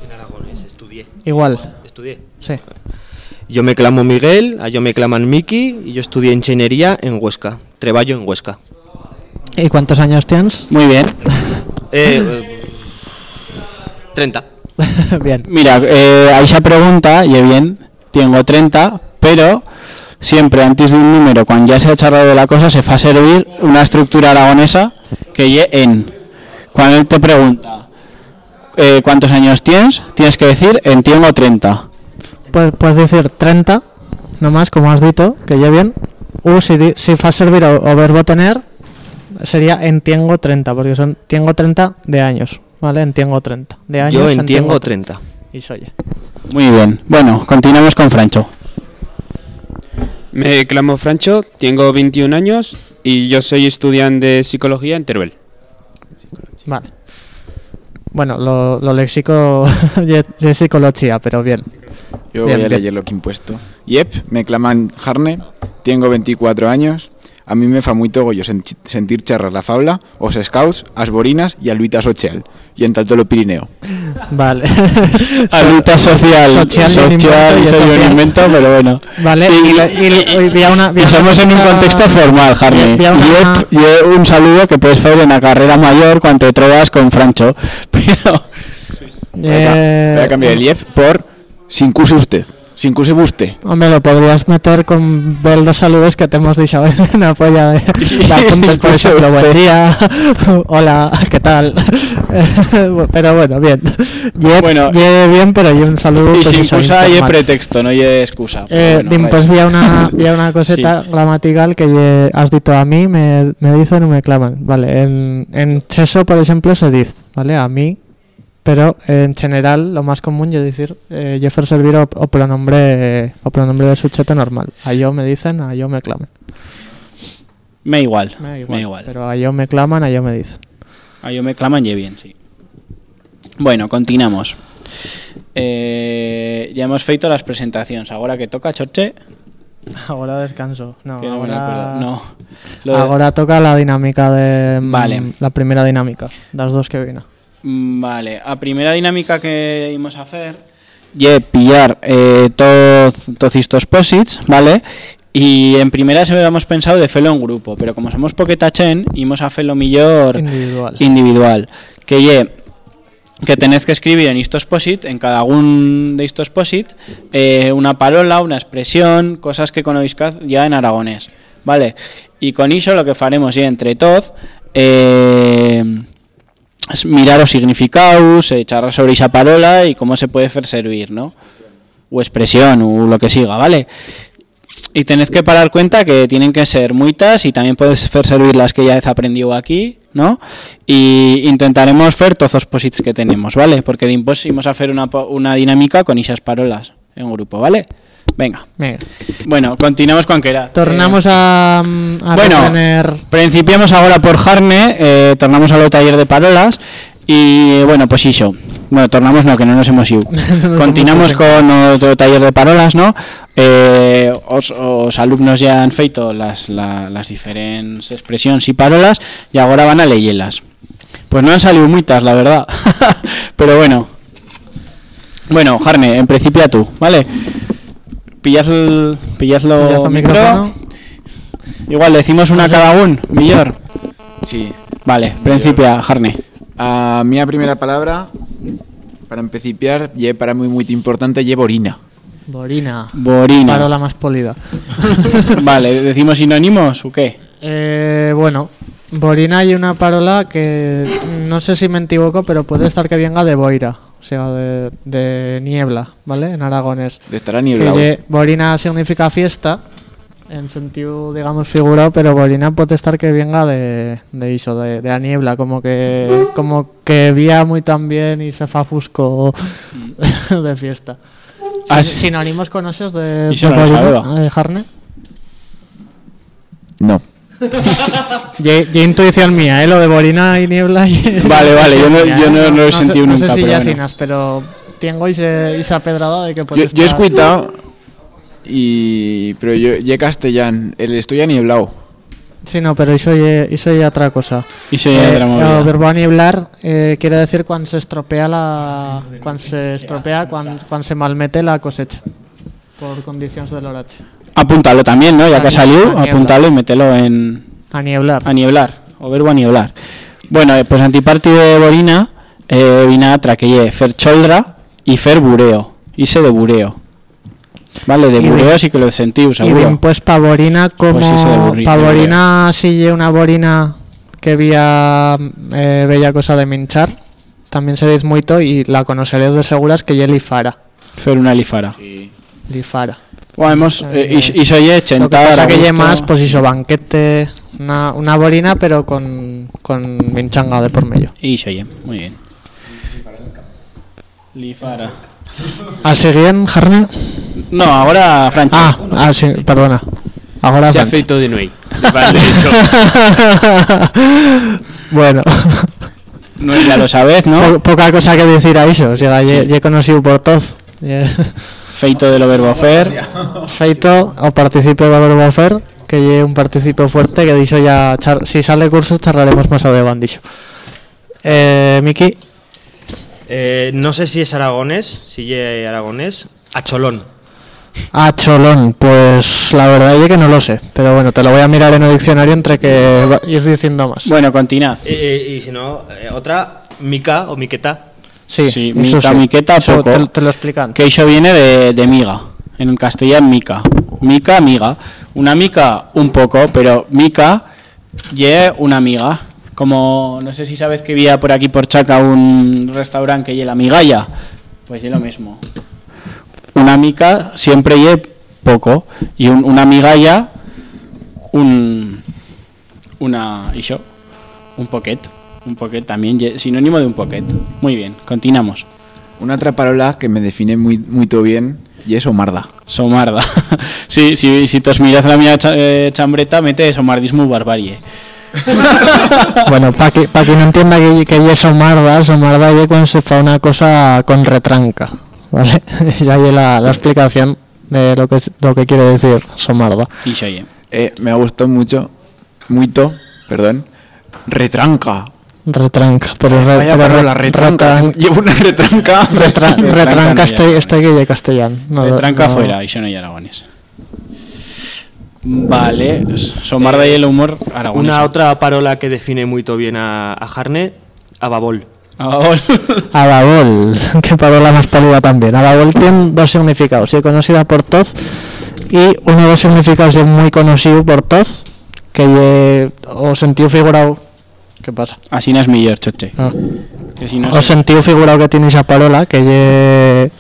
en aragonés, estudié. Igual, Estudié. sí. Yo me clamo Miguel, a yo me claman Miki y yo estudié ingeniería en Huesca. Treballo en Huesca. ¿Y cuántos años tienes? muy bien. Eh, eh, 30. [laughs] bien. Mira, eh, ahí se pregunta, y bien, tengo 30, pero siempre antes de un número, cuando ya se ha charlado de la cosa, se fa servir una estructura aragonesa que ye en. Cuando él te pregunta eh, cuántos años tienes, tienes que decir en tengo 30. Puedes decir 30, nomás, como has dicho, que ya bien. O si, di- si fa servir o, o verbo tener, sería en tengo 30, porque son tengo 30 de años, ¿vale? En tengo 30. De años Yo en entiendo tengo 30. Y soy. Muy bien. Bueno, continuamos con Francho. Me clamo Francho, tengo 21 años y yo soy estudiante de psicología en Teruel. Vale. Bueno, lo, lo léxico [laughs] es psicología, pero bien. Yo Bien, voy a bien. leer lo que he impuesto. Yep, me claman Jarne, tengo 24 años. A mí me fa muy yo sentir charras la fabla, os scouts, as borinas y aluitas social. Y en tanto lo Pirineo. Vale. [laughs] Aluta social, Social social, un invento, y soy un social. invento, pero bueno. Vale, y, y, a a una somos en un contexto formal, a una- Y un saludo que puedes hacer en la carrera mayor cuando te trobas con Francho. [laughs] Pero Eh, Voy a cambiar el yep por sin cuse usted, sin cuse usted. Hombre, lo podrías meter con ver los saludos que te hemos dicho en una polla de, apuntes, por ejemplo, buen día, [laughs] hola, ¿qué tal? [laughs] pero bueno, bien. Ye, Bueno. ye bien, pero y un saludo. y pues sin excusa y pretexto, no hay excusa. Eh, bueno, dim, pues vi a una, vi una [laughs] coseta gramatical que ye- has dicho a mí, me, me dicen o me claman. Vale, en, en cheso, por ejemplo, se dice, ¿vale? A mí, pero en general lo más común es decir, eh, yo fer servir o, o pronombre, o pronombre de sujeto normal. A yo me dicen, a yo me claman. Me igual, Me igual. Pero a yo me claman, a yo me dicen. Ah, yo me claman y bien, sí. Bueno, continuamos. Eh, ya hemos feito las presentaciones. Ahora que toca, Chorche. [laughs] Ahora descanso. No, que no me ahora, acuerdo. No. Lo de- ahora toca la dinámica de... mm, Vale. La primera dinámica, las dos que vino. Mm, Vale, a primera dinámica que íbamos a hacer ye pillar eh, todos todos estos posits, ¿vale? Y en primera se habíamos pensado de hacerlo en grupo, pero como somos poqueta chen, íbamos a hacerlo mejor Individual. individual. Que ye que tenéis que escribir en estos posit, en cada uno de estos posit, eh, una parola, una expresión, cosas que conozcáis ya en aragonés, ¿vale? Y con eso lo que faremos ya entre todos eh, mirar los significados, eh, charlar sobre esa parola y cómo se puede hacer servir, ¿no? O expresión, o lo que siga, ¿vale? Y tenéis que parar cuenta que tienen que ser muitas y también puedes hacer servir las que ya has aprendido aquí, ¿no? Y intentaremos hacer todos los posits que tenemos, ¿vale? Porque de vamos a hacer una, una dinámica con esas parolas en grupo, ¿vale? Venga. Venga. Bueno, continuamos con Kerat. Tornamos a, mm, a bueno, retener... Principiamos ahora por Jarne, eh, tornamos a lo taller de parolas y bueno, pues iso. Bueno, tornamos no, que no nos hemos ido. [laughs] Continuamos con otro taller de parolas, ¿no? Eh, os, os alumnos ya han feito las, la- las diferentes expresiones y parolas y ahora van a leerlas. Pues no han salido muchas, la verdad. [laughs] Pero bueno. Bueno, Jarne, en principio tú, ¿vale? Pillas el, pillas lo Pillas el micro. micrófono. Igual decimos una cada un, mejor. Sí. Vale, principia, Jarne. A mi primera palabra, para empezar, ye para mí muy importante, ye borina. Borina. Borina. Parola más polida. [laughs] Vale, ¿decimos sinónimos o qué? Eh, bueno, Borina hay una parola que no sé si me equivoco, pero puede estar que venga de boira, o sea, de, de niebla, ¿vale? En aragonés. De estar a Que niebla. lle- Borina significa fiesta, en sentido, digamos, figurado, pero Borina puede estar que venga de, de iso, de, de la niebla, como que como que vía muy tan bien y se fa fusco [laughs] de fiesta. Ah, Sin- sí. Sinónimos conoces de, de sabeba. eh, Jarne? No. Ye intuición mía, ¿eh? Lo de Borina y niebla. y- Vale, vale, yo no- yo no- no lo he sé- sentido no nunca, sé si pero ya bueno. sinas, pero tengo ese, esa pedrada de que Yo, puede yo he estar- escuchado y pero yo ye castellán, el estoy aniblado. Sí, no, pero eso es eso es otra cosa. Iso ya otra movida. el verbo anieblar eh, quiere decir cuando se estropea la cuando se estropea cuando, cuando se malmete la cosecha por condiciones del horache. Apúntalo también, ¿no? Ya que ha salido, apúntalo y mételo en Anieblar. anieblar, o verbo anieblar. Bueno, eh, pues antiparti de Borina eh, vina atra que lle fer choldra y fer bureo, ise de bureo. Vale, de Y bureo sí que lo sentiu, Y seguro. bien, pues pavorina como Pues pavorina si lle una borina que vía eh, bella cosa de minchar, también se dice mucho y la conoceréis de seguras que lle lifara, Fer una lifara. lifara. Bueno, hemos, eh, is- iso lle Lo que pasa a que más pues hizo banquete, una, una borina pero con con minchanga de por medio. Iso lle, muy bien. Lifara. ¿Al siguiente, Jarne? No, ahora Francho. Ah, ah, sí, perdona. Ahora Se ha feito de hecho. [laughs] bueno, No, ya lo sabes, ¿no? po- poca cosa que decir a eso. O sea, lle, lle conocido por todos. Lle- Feito de lo verbo fer. [laughs] Feito o participio de verbo fer, que lle un participio fuerte que dicho ya char- si sale curso charlaremos más adelante dicho. Eh, Miki, Eh, no sé si es aragonés, si es aragonés. Acholón. a Cholón, pues la verdad es que no lo sé, pero bueno, te lo voy a mirar en el diccionario entre que ir diciendo más. Bueno, continuad. Eh, y si no, eh, otra, Mica o Miqueta. Sí, sí, miqueta, Eso poco. Te, te lo explican. Que eso viene de, de miga. En castellano, mica. Mica, miga. Una mica, un poco, pero mica, ye una miga. Como, no sé si sabes que había por aquí por Chaca un restaurante que ye la migalla. Pues ye lo mismo. Una mica siempre ye poco. Y un- una migalla, un. Una. ¿Y yo? Un poquet. Un poquet también, sinónimo de un poquet. Muy bien, continuamos. Una otra palabra que me define muy, muy todo bien y es omarda. Somarda. [laughs] sí, sí, si tos miras la mía cha- eh, chambreta, mete somardismo barbarie. [laughs] Bueno, para que, pa que no entienda que, que ella es somarda, somarda es cuando se fa una cosa con retranca, ¿vale? [laughs] ya hay la, la explicación de lo que, lo que quiere decir somarda. Y se oye. Eh, me gustó mucho, muito, perdón, retranca. Retranca, pero, re- Vaya parola, re- retranca. retran- [laughs] Llevo una retranca. retra- Retranca retranca no estoy, ya. estoy que lle castellano. No, lo- tranca no- fuera, y yo no hay aragones. Vale, somarda y el humor aragonés. Una otra parola que define muy bien a, a Jarne, ababol. Ababol. [laughs] Ababol, [laughs] que parola más pálida también. Ababol tiene dos significados, es conocida por todos y uno de los significados es muy conocido por todos, que lle- o sentido figurado. ¿Qué pasa? Así no es millor, choche. Ah. Que si no que tiene esa parola, que lle,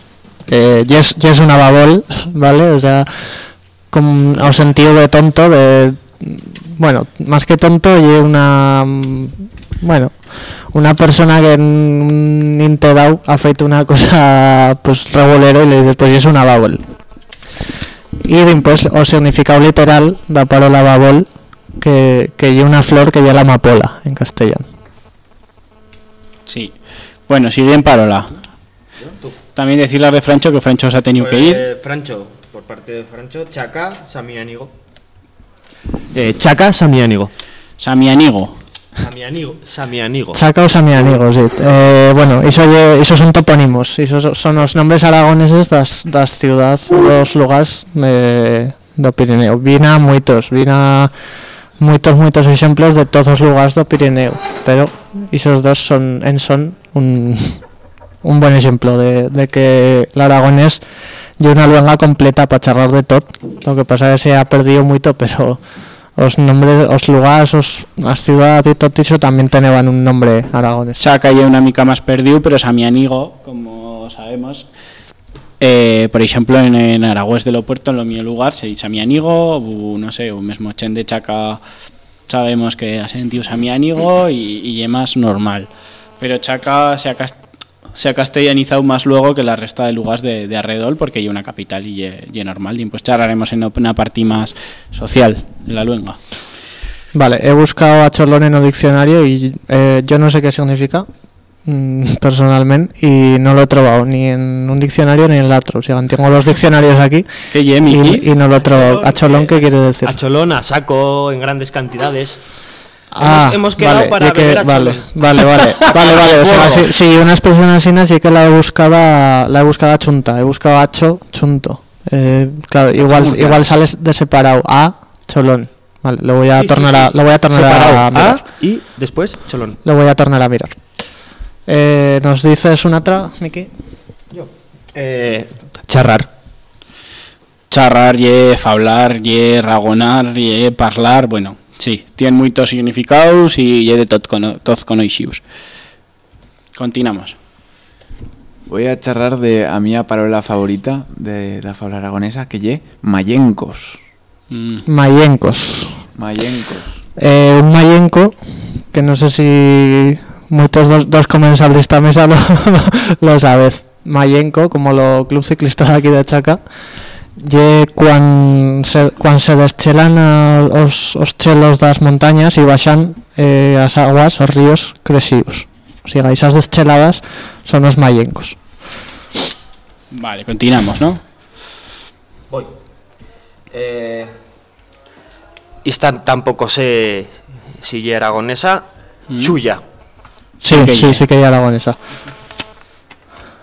eh, lle lle una babol, [laughs] ¿vale? O sea, con, o sentido de tonto, de bueno, más que tonto, lle una bueno, una persona que en un ha feito una cosa pues regulero y le dices, pues es una babol. Y después o significado literal da parola babol que que una flor que lle la amapola en castellano. Sí. Bueno, sigue en parola. También decirle de Francho que Francho se ha tenido que ir. Pues, Francho, por parte de Francho, Chaca, Samiánigo. Eh, Chaca. Samianigo. Samiánigo. Samiánigo. Chaca o Samianigo, sí. Eh, bueno, iso, lle- iso son topónimos, isos so- son los nombres aragoneses das, das ciudades, dos lugares de, do Pirineo. Vina moitos, vina moitos, moitos exemplos de todos os lugares do Pirineo, pero isos dos son en son un, [laughs] un buen exemplo de, de que el aragonés lle una luenga completa para charlar de tot. Lo que pasa es que se ha perdido moito, pero os nombres, os lugares, os, ciudades y tot iso también tenían un nombre aragonés. Chaca ya una mica más perdido, pero Samianigo, como sabemos, eh, por ejemplo, en, en Aragüés de lo Puerto, en lo mío lugar, se dice Samianigo, u, no sé, o mismo Chen de Chaca, sabemos que ha sentido Samianigo y, y es más normal. Pero Chaca se ha, se ha castellanizado más luego que la resta de lugares de, de alrededor, porque hay una capital y es normal. Y pues charlaremos en una parte más social de la luenga. Vale, he buscado a Cholón en el diccionario y eh, yo no sé qué significa. Mm, personalmente y no lo he trobado ni en un diccionario ni en el otro. O sea, tengo los diccionarios aquí Que ye, Miki. y, y no lo he trobado. ¿A cholón qué quiere decir? A cholón, a saco, en grandes cantidades. Ah, hemos, hemos quedado vale, para que- beber vale, cholón. vale, vale, [laughs] vale, vale, o sea, sí, sí, una expresión así sí que la he buscado, a- la he buscado a chunta, he buscado a cho, chunto. Eh, claro, igual, igual sales de separado a cholón. Vale, lo voy a Sí, sí, tornar sí. a, lo voy a tornar Separado, a mirar. a y después cholón. Lo voy a tornar a mirar. Eh, ¿Nos dices una tra, Miki? Eh, charrar. Charrar, ye, fablar, ye, ragonar, ye, parlar, bueno, sí, tienen muchos significados y ye de tot, cono, conoixius. Continuamos. Voy a charrar de a mi parola favorita de la fabla aragonesa, que lle mayencos. Mm, Mayencos. Mayencos. Eh, un mayenco, que no sé si muchos dos, dos comensales de esta mesa [laughs] lo, lo sabes. Mayenco, como lo club ciclista de aquí de Chaca, ye cuando se, cuan se deschelan a- os, os chelos das montañas y baixan eh, as aguas, os ríos crecidos. O sea, esas descheladas son os mayencos. Vale, continuamos, ¿no? Voy. Eh, esta tampoco sé si aragonesa. Mm. Chulla. Sí, que sí, ye. sí que hay aragonesa.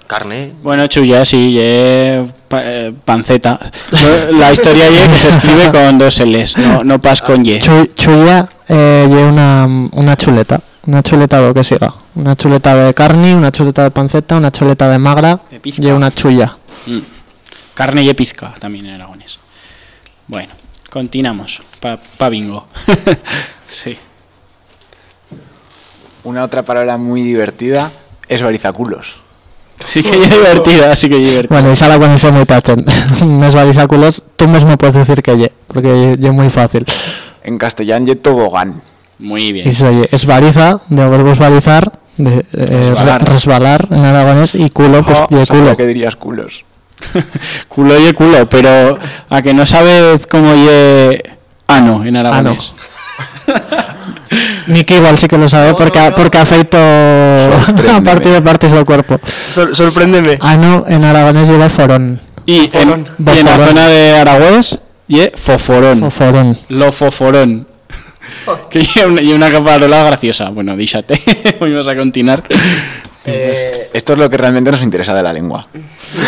Carne. Bueno, chulla, sí, ye, pa- eh, panceta. La historia ye que se escribe con dos L's, no, no pas con ye. Chu- chulla eh, lleva una, una chuleta, una chuleta lo que siga. Una chuleta de carne, una chuleta de panceta, una chuleta de magra De y una chulla. Mm. Carne y pizca también en aragones. Bueno, continuamos. Pa, pa bingo. [laughs] sí. Una otra parola muy divertida es barizaculos. Sí que es divertida, sí que es divertida. Bueno, esa la conocí muy tachen. [laughs] Mes balisáculos, tú mismo puedes decir que ye, porque ye es muy fácil. En castellán lle tobogán. Muy bien. Y se oye, es bariza, de verbos barizar, de eh, Resbalar. re- resbalar en aragonés, y culo, pues Jo, ye culo. que dirías culos. [laughs] Culo y culo, pero a que no sabes cómo ye ano en aragonés. [laughs] Miki igual sí que lo sabe porque, ha- porque ha feito a partir de partes del cuerpo. sorpréndeme. Ano en aragonés lleva forón. Y, en, Foforón. y en la Foforón. zona de Aragüés, ye foforón. O forón. Lo foforón. [laughs] que y una, y una parola graciosa. Bueno, díxate. [laughs] Vamos a continuar. Esto es lo que realmente nos interesa de la lengua.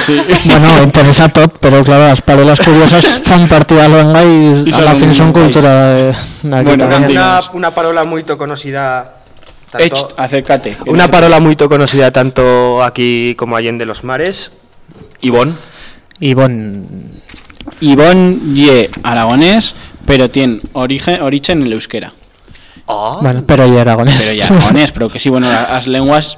Sí. [laughs] Bueno, interesa todo, pero claro, las parolas curiosas son partida de la lengua y, Y a la son fin cultura de, de aquí Bueno. Una, una parola muy conocida. Tanto, acércate. una parola muy conocida tanto aquí como allá en de los mares. Ivón. Bon, Ivón ye aragonés, pero tiene origen, origen en el euskera. Ah. bueno, pero ya aragonés. Pero ya aragonés, pero que sí, bueno, la- [laughs] las lenguas,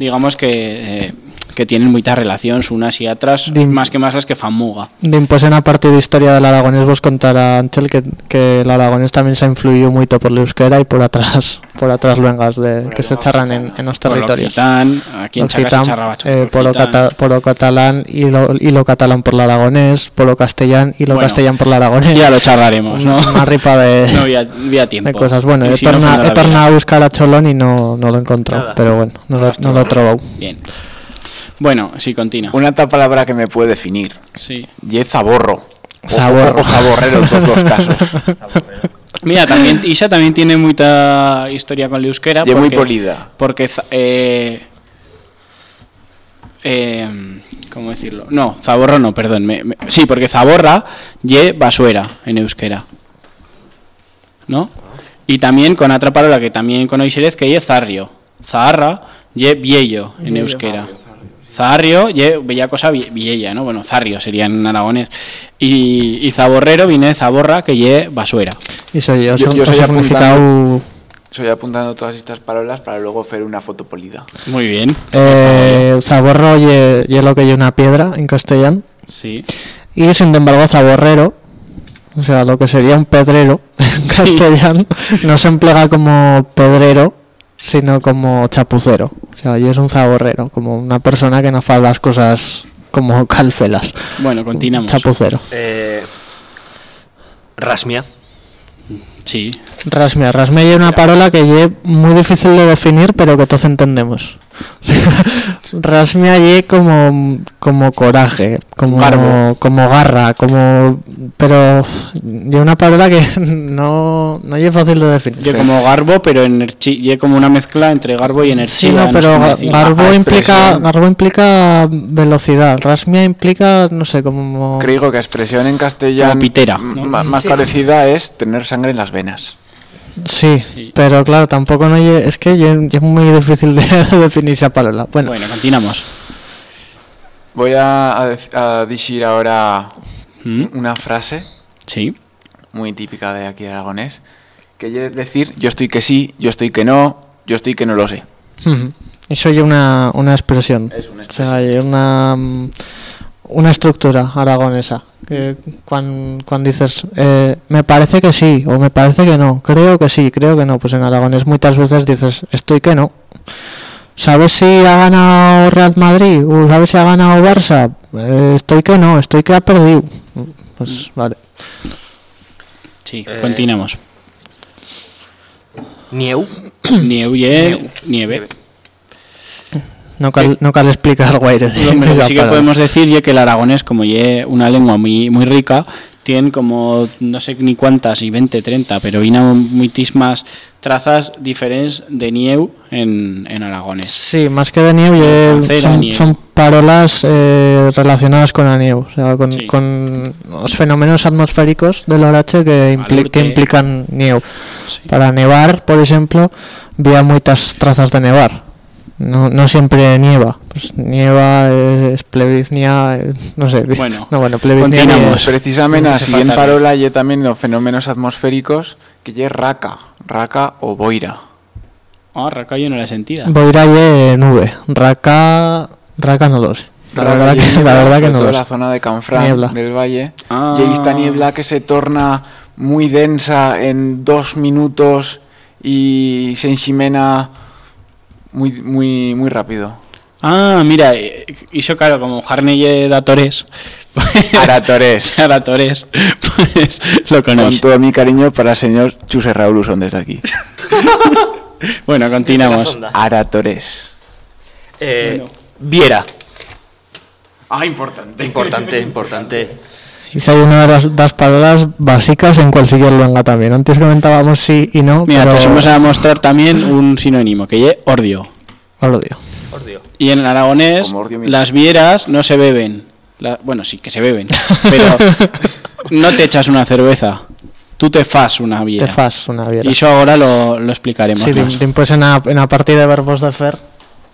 digamos que, eh, que tienen mucha relación unas y otras, Dim- más que más las que fan muga. Dim, pues en a parte de historia del aragonés vos contará Ángel que, que el aragonés también se ha influido mucho por euskera y por atrás [laughs] por atrás luengas de, que se charran en, en los Por lo territorios. occitán, aquí en Chaca se Occitán, charraba eh, por, lo occitán. cata- por lo catalán y lo, y lo catalán por el aragonés, por lo castellán y lo Bueno, castellán por el aragonés. Ya lo charlaremos, ¿no? Una ripa de, [laughs] No había, había tiempo. de cosas. Bueno, he si no, he tornado a buscar a Cholón y no, no lo he encontrado, Nada. pero bueno, no No lo, lo no lo he. Bien. Bueno, sí, continúa. Una otra palabra que me puede definir. Sí. Zaborro. O- Zaborro. O, o zaborrero en todos los casos. [laughs] Mira, también Isa también tiene mucha historia con la euskera. Y es muy polida. Porque, eh, eh, ¿cómo decirlo? No, zaborro no, perdón. me- me- sí, porque zaborra ye basuera en euskera. ¿No? Y también con otra palabra que también conocéis que ye zarrio. Zaharra ye viejo en euskera. Zarrio, ye bella cosa vie- viella, ¿no? Bueno, zarrio sería en aragonés. Y, y zaborrero viene zaborra que ye basuera. Y soy yo, Yo- son- yo os soy significado Estoy apuntando todas estas palabras para luego hacer una foto polida. Muy bien. eh, zaborro y, y lo que hay una piedra en castellano. Sí. Y sin embargo, zaborrero, o sea, lo que sería un pedrero en castellano, no se emplea como pedrero, sino como chapucero. O sea, y es un zaborrero, como una persona que no hace las cosas como [laughs] calfelas. Bueno, continuamos. Chapucero. Eh, rasmia. Sí. Rasmia. Rasmia es una parola que es muy difícil de definir, pero que todos entendemos. [laughs] rasmia ye como como coraje, como Garbo. como garra, como pero de una palabra que [laughs] no no es fácil de definir. Ye como garbo, pero ye como una mezcla entre garbo y energía. Sí, no, sé pero ga- decirlo. garbo Ah, implica garbo implica velocidad, rasmia implica no sé como Creo que expresión en castellano Como pitera, ¿no? más parecida es tener sangre en las venas. Sí, Sí. pero claro, tampoco no es que es muy difícil de [laughs] definir esa palabra. Bueno, Bueno, continuamos. Voy a, a dec- a decir ahora ¿Mm? una frase Sí. muy típica de aquí en aragonés, que es decir, yo estoy que sí, yo estoy que no, yo estoy que no lo sé. Eso es una, una expresión. Es una O sea, hay una, mm, una estructura aragonesa. Que cuando dices, eh, me parece que sí, o me parece que no, creo que sí, creo que no, pues en aragonés muchas veces dices, estoy que no. ¿Sabes si ha ganado Real Madrid? ¿O sabes si ha ganado Barça? Eh, estoy que no, estoy que ha perdido. Pues vale. Sí, Eh, continuamos. Nieu. Nieu ye nieve. No cal, no cal explicar guaire. de- [laughs] sí que podemos decir ye que el aragonés, como ye una lengua muy, muy rica, tiene como no sé ni cuántas, y 20, 30, pero vina muchísimas trazas diferentes de nieu en, en aragonés. Sí, más que de Pancera, son, son parolas eh, relacionadas con la nieve, o sea, con, Sí. con los fenómenos atmosféricos del Orache que, impli- que implican nieve. Sí. Para nevar, por ejemplo, había muchas trazas de nevar. No, no siempre nieva. Pues nieva, es plebiznia, eh, no sé. Bueno, [laughs] no, bueno, plebiznia continuamos. es- Precisamente no siguiente falta parola y también los fenómenos atmosféricos que es raca, raca o boira. Ah, raca yo no la sentida. Boira ye nube. Raca, raca no lo sé. La verdad que, [laughs] la verdad que no todo lo en sé. la zona de Canfrán Niebla. del valle Ah. y ahí esta niebla que se torna muy densa en dos minutos y se enchimena muy muy muy rápido. Ah, mira, eh, hizo claro, como Harney ye datores. pues- Aratores. [laughs] Aratores, pues lo Con conozco. todo mi cariño para el señor Chuse Raúl Usón desde aquí. [laughs] Bueno, continuamos. Aratores. Eh, Viera. Ah, importante. Importante, importante. Y si hay una de las, las palabras básicas en cualquier lengua también. Antes comentábamos sí y no, Mira, pero te vamos a mostrar también un sinónimo, que ye ordio. digo. Ordio. Y en el aragonés, ordio las vieras no se beben. La- bueno, sí que se beben, [laughs] pero no te echas una cerveza. Tú te fas una viera. Te fas una viera. Y eso ahora lo, lo explicaremos Sí, más. después en la, en la parte de verbos de fer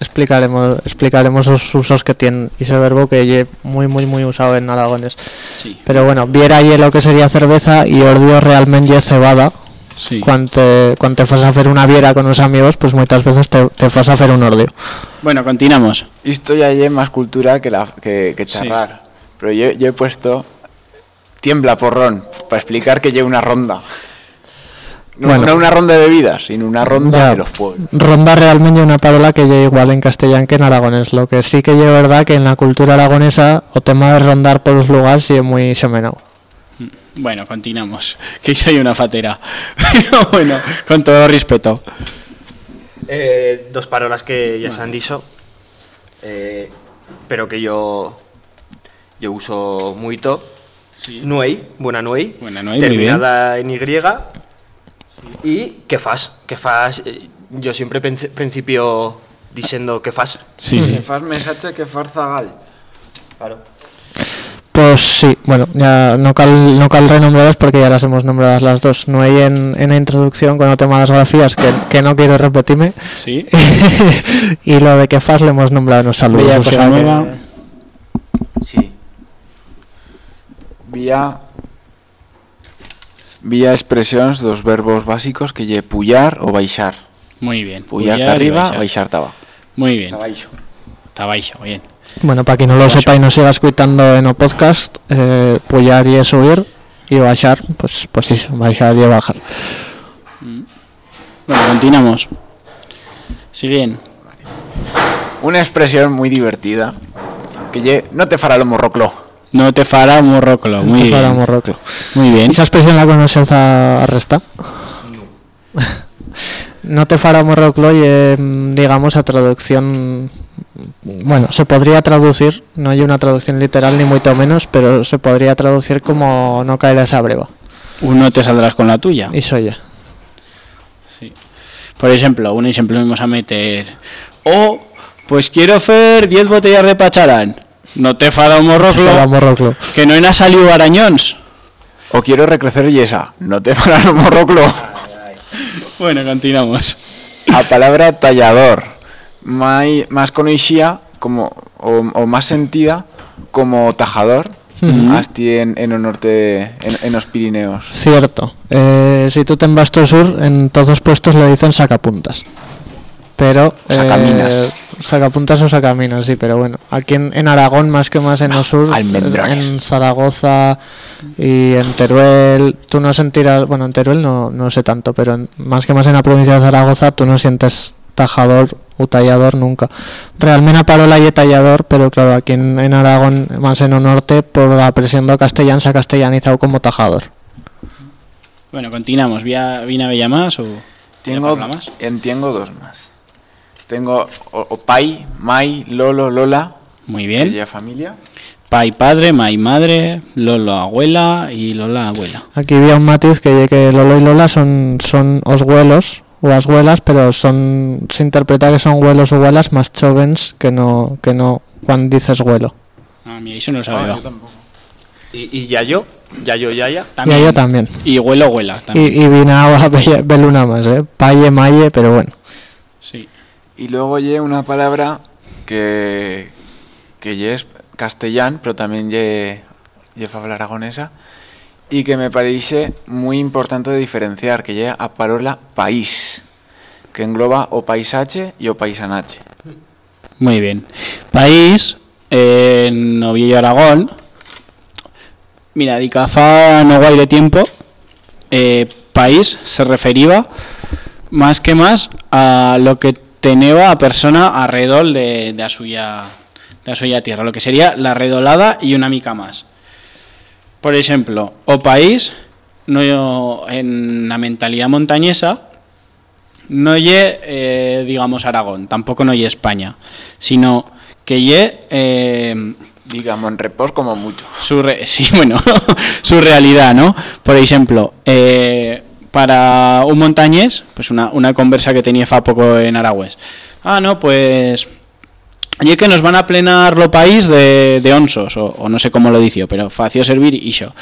explicaremos explicaremos los usos que tiene ese verbo que es muy muy muy usado en aragones. Sí, Pero bueno, viera y lo que sería cerveza y ordio realmente es cebada. sí. Cuando te, cuando te fas a hacer una viera con los amigos, pues muchas veces te, te fas a hacer un ordio. Bueno, continuamos. Esto ya es más cultura que, la, que, que Sí. charrar. Pero yo, yo he puesto tiembla porrón para explicar que lleva una ronda. No, Bueno. no una ronda de bebidas, sino una ronda Ya. de los pueblos. Ronda realmente una palabra que ya igual en castellano que en aragonés. Lo que sí que es verdad que en la cultura aragonesa o tema de rondar por los lugares sí es muy semenado. Bueno, continuamos. [laughs] Que soy una fatera. [laughs] Pero bueno, con todo respeto. Eh, dos palabras que ya se han dicho, eh, pero que yo yo uso mucho. Nuei, buena nuei, Buena nuei, muy terminada en Y. Y que fas, que fas, eh, yo siempre princ- principio diciendo que fas. Sí. Que fas mensaje que fas zagal. Claro. Pues sí, bueno, ya no cal, no cal renombrarlas porque ya las hemos nombrado las dos. No hay en, en la introducción con el tema de las grafías que, que no quiero repetirme. Sí. [laughs] y lo de que fas le hemos nombrado en los saludos. Bella o sea cosa que-. Sí. Vía vía expresiones dos verbos básicos que lle pullar o baixar. Muy bien. Pullar Pullar arriba, baixar. baixar taba. Muy bien. Tabaixo. Está baixo, bien. Bueno, para quien no lo sepa y no siga escuchando en el podcast, eh, pullar y es subir y bajar, pues, pues sí, bajar y bajar. Bueno, continuamos. Siguen. Una expresión muy divertida que lle no te fará lo morroclo. No te fará morroclo. Muy Te fará bien. morroclo. Muy bien. ¿Esa expresión la conoces a, resta? [laughs] no te fará morroclo y eh, digamos a traducción bueno, se podría traducir, no hay una traducción literal ni mucho menos, pero se podría traducir como no caer a esa breva. Uno te saldrás con la tuya. Y soy ya. Por ejemplo, un ejemplo vamos a meter. O, pues quiero hacer 10 botellas de pacharán. No te fada un morroclo. Morroclo. Que no en salido arañons. O quiero recrecer yesa. No te un morroclo. [laughs] Bueno, continuamos. A palabra tallador. mai- más conocida como o, o más sentida como tajador. Asti en, en el norte, en, en los Pirineos. Cierto. Eh, si tú te vas al sur, en todos los puestos le dicen sacapuntas. Pero... eh, Sacaminas. Sacapuntas o sacaminas, sí, pero bueno. Aquí en, en Aragón, más que más en el sur, almendrones. en Zaragoza y en Teruel, tú no sentirás... Bueno, en Teruel no, no sé tanto, pero en- más que más en la provincia de Zaragoza, tú no sientes tajador o tallador nunca. Realmente a parola y tallador, pero claro, aquí en, en Aragón, más en el norte, por la presión de castellán, se ha castellanizado como tajador. Bueno, continuamos. ¿Vía, ¿Vina Bella más o Tengo, ¿Ya parla más? en tengo dos más. Tengo o, o Pai, Mai, Lolo, Lola. Muy bien. ya familia. Pai padre, Mai madre, Lolo abuela y Lola abuela. Aquí había un matiz que ye que Lolo y Lola son, son osguelos o asguelas, pero son se interpreta que son huelos o huelas más jóvenes que no que no cuando dices huelo. Ah, mira, eso no lo sabía. Y, y Yayo, Yayo, Yaya. Y a yo también. Y huelo, huela Y, también. y vine a ver ver una más, ¿eh? Paye, maye, pero bueno. Sí. Y luego lle una palabra que, que es castellán, pero también lle, lle fabla aragonesa, y que me parece muy importante de diferenciar, que lle a palabra país, que engloba o paisaje y o paisanache. Muy bien. País, eh, en Oviedo Aragón. Mira, di que fa no guaire tiempo, eh, país se refería más que más a lo que tenía a persona alrededor de, de a suya de a suya tierra, lo que sería la redolada y una mica más. Por ejemplo, o país no en la mentalidad montañesa no ye, eh, digamos, Aragón, tampoco no ye España, sino que ye eh, Digamos, en repos como mucho. su, re- [laughs] sí, bueno, [laughs] su realidad, ¿no? Por ejemplo, eh, para un montañés, pues una, una conversa que tenía fa poco en Aragües. Ah, no, pues... Ye que nos van a plenar lo país de, de onsos, o, o no sé cómo lo dicio, pero fació servir iso.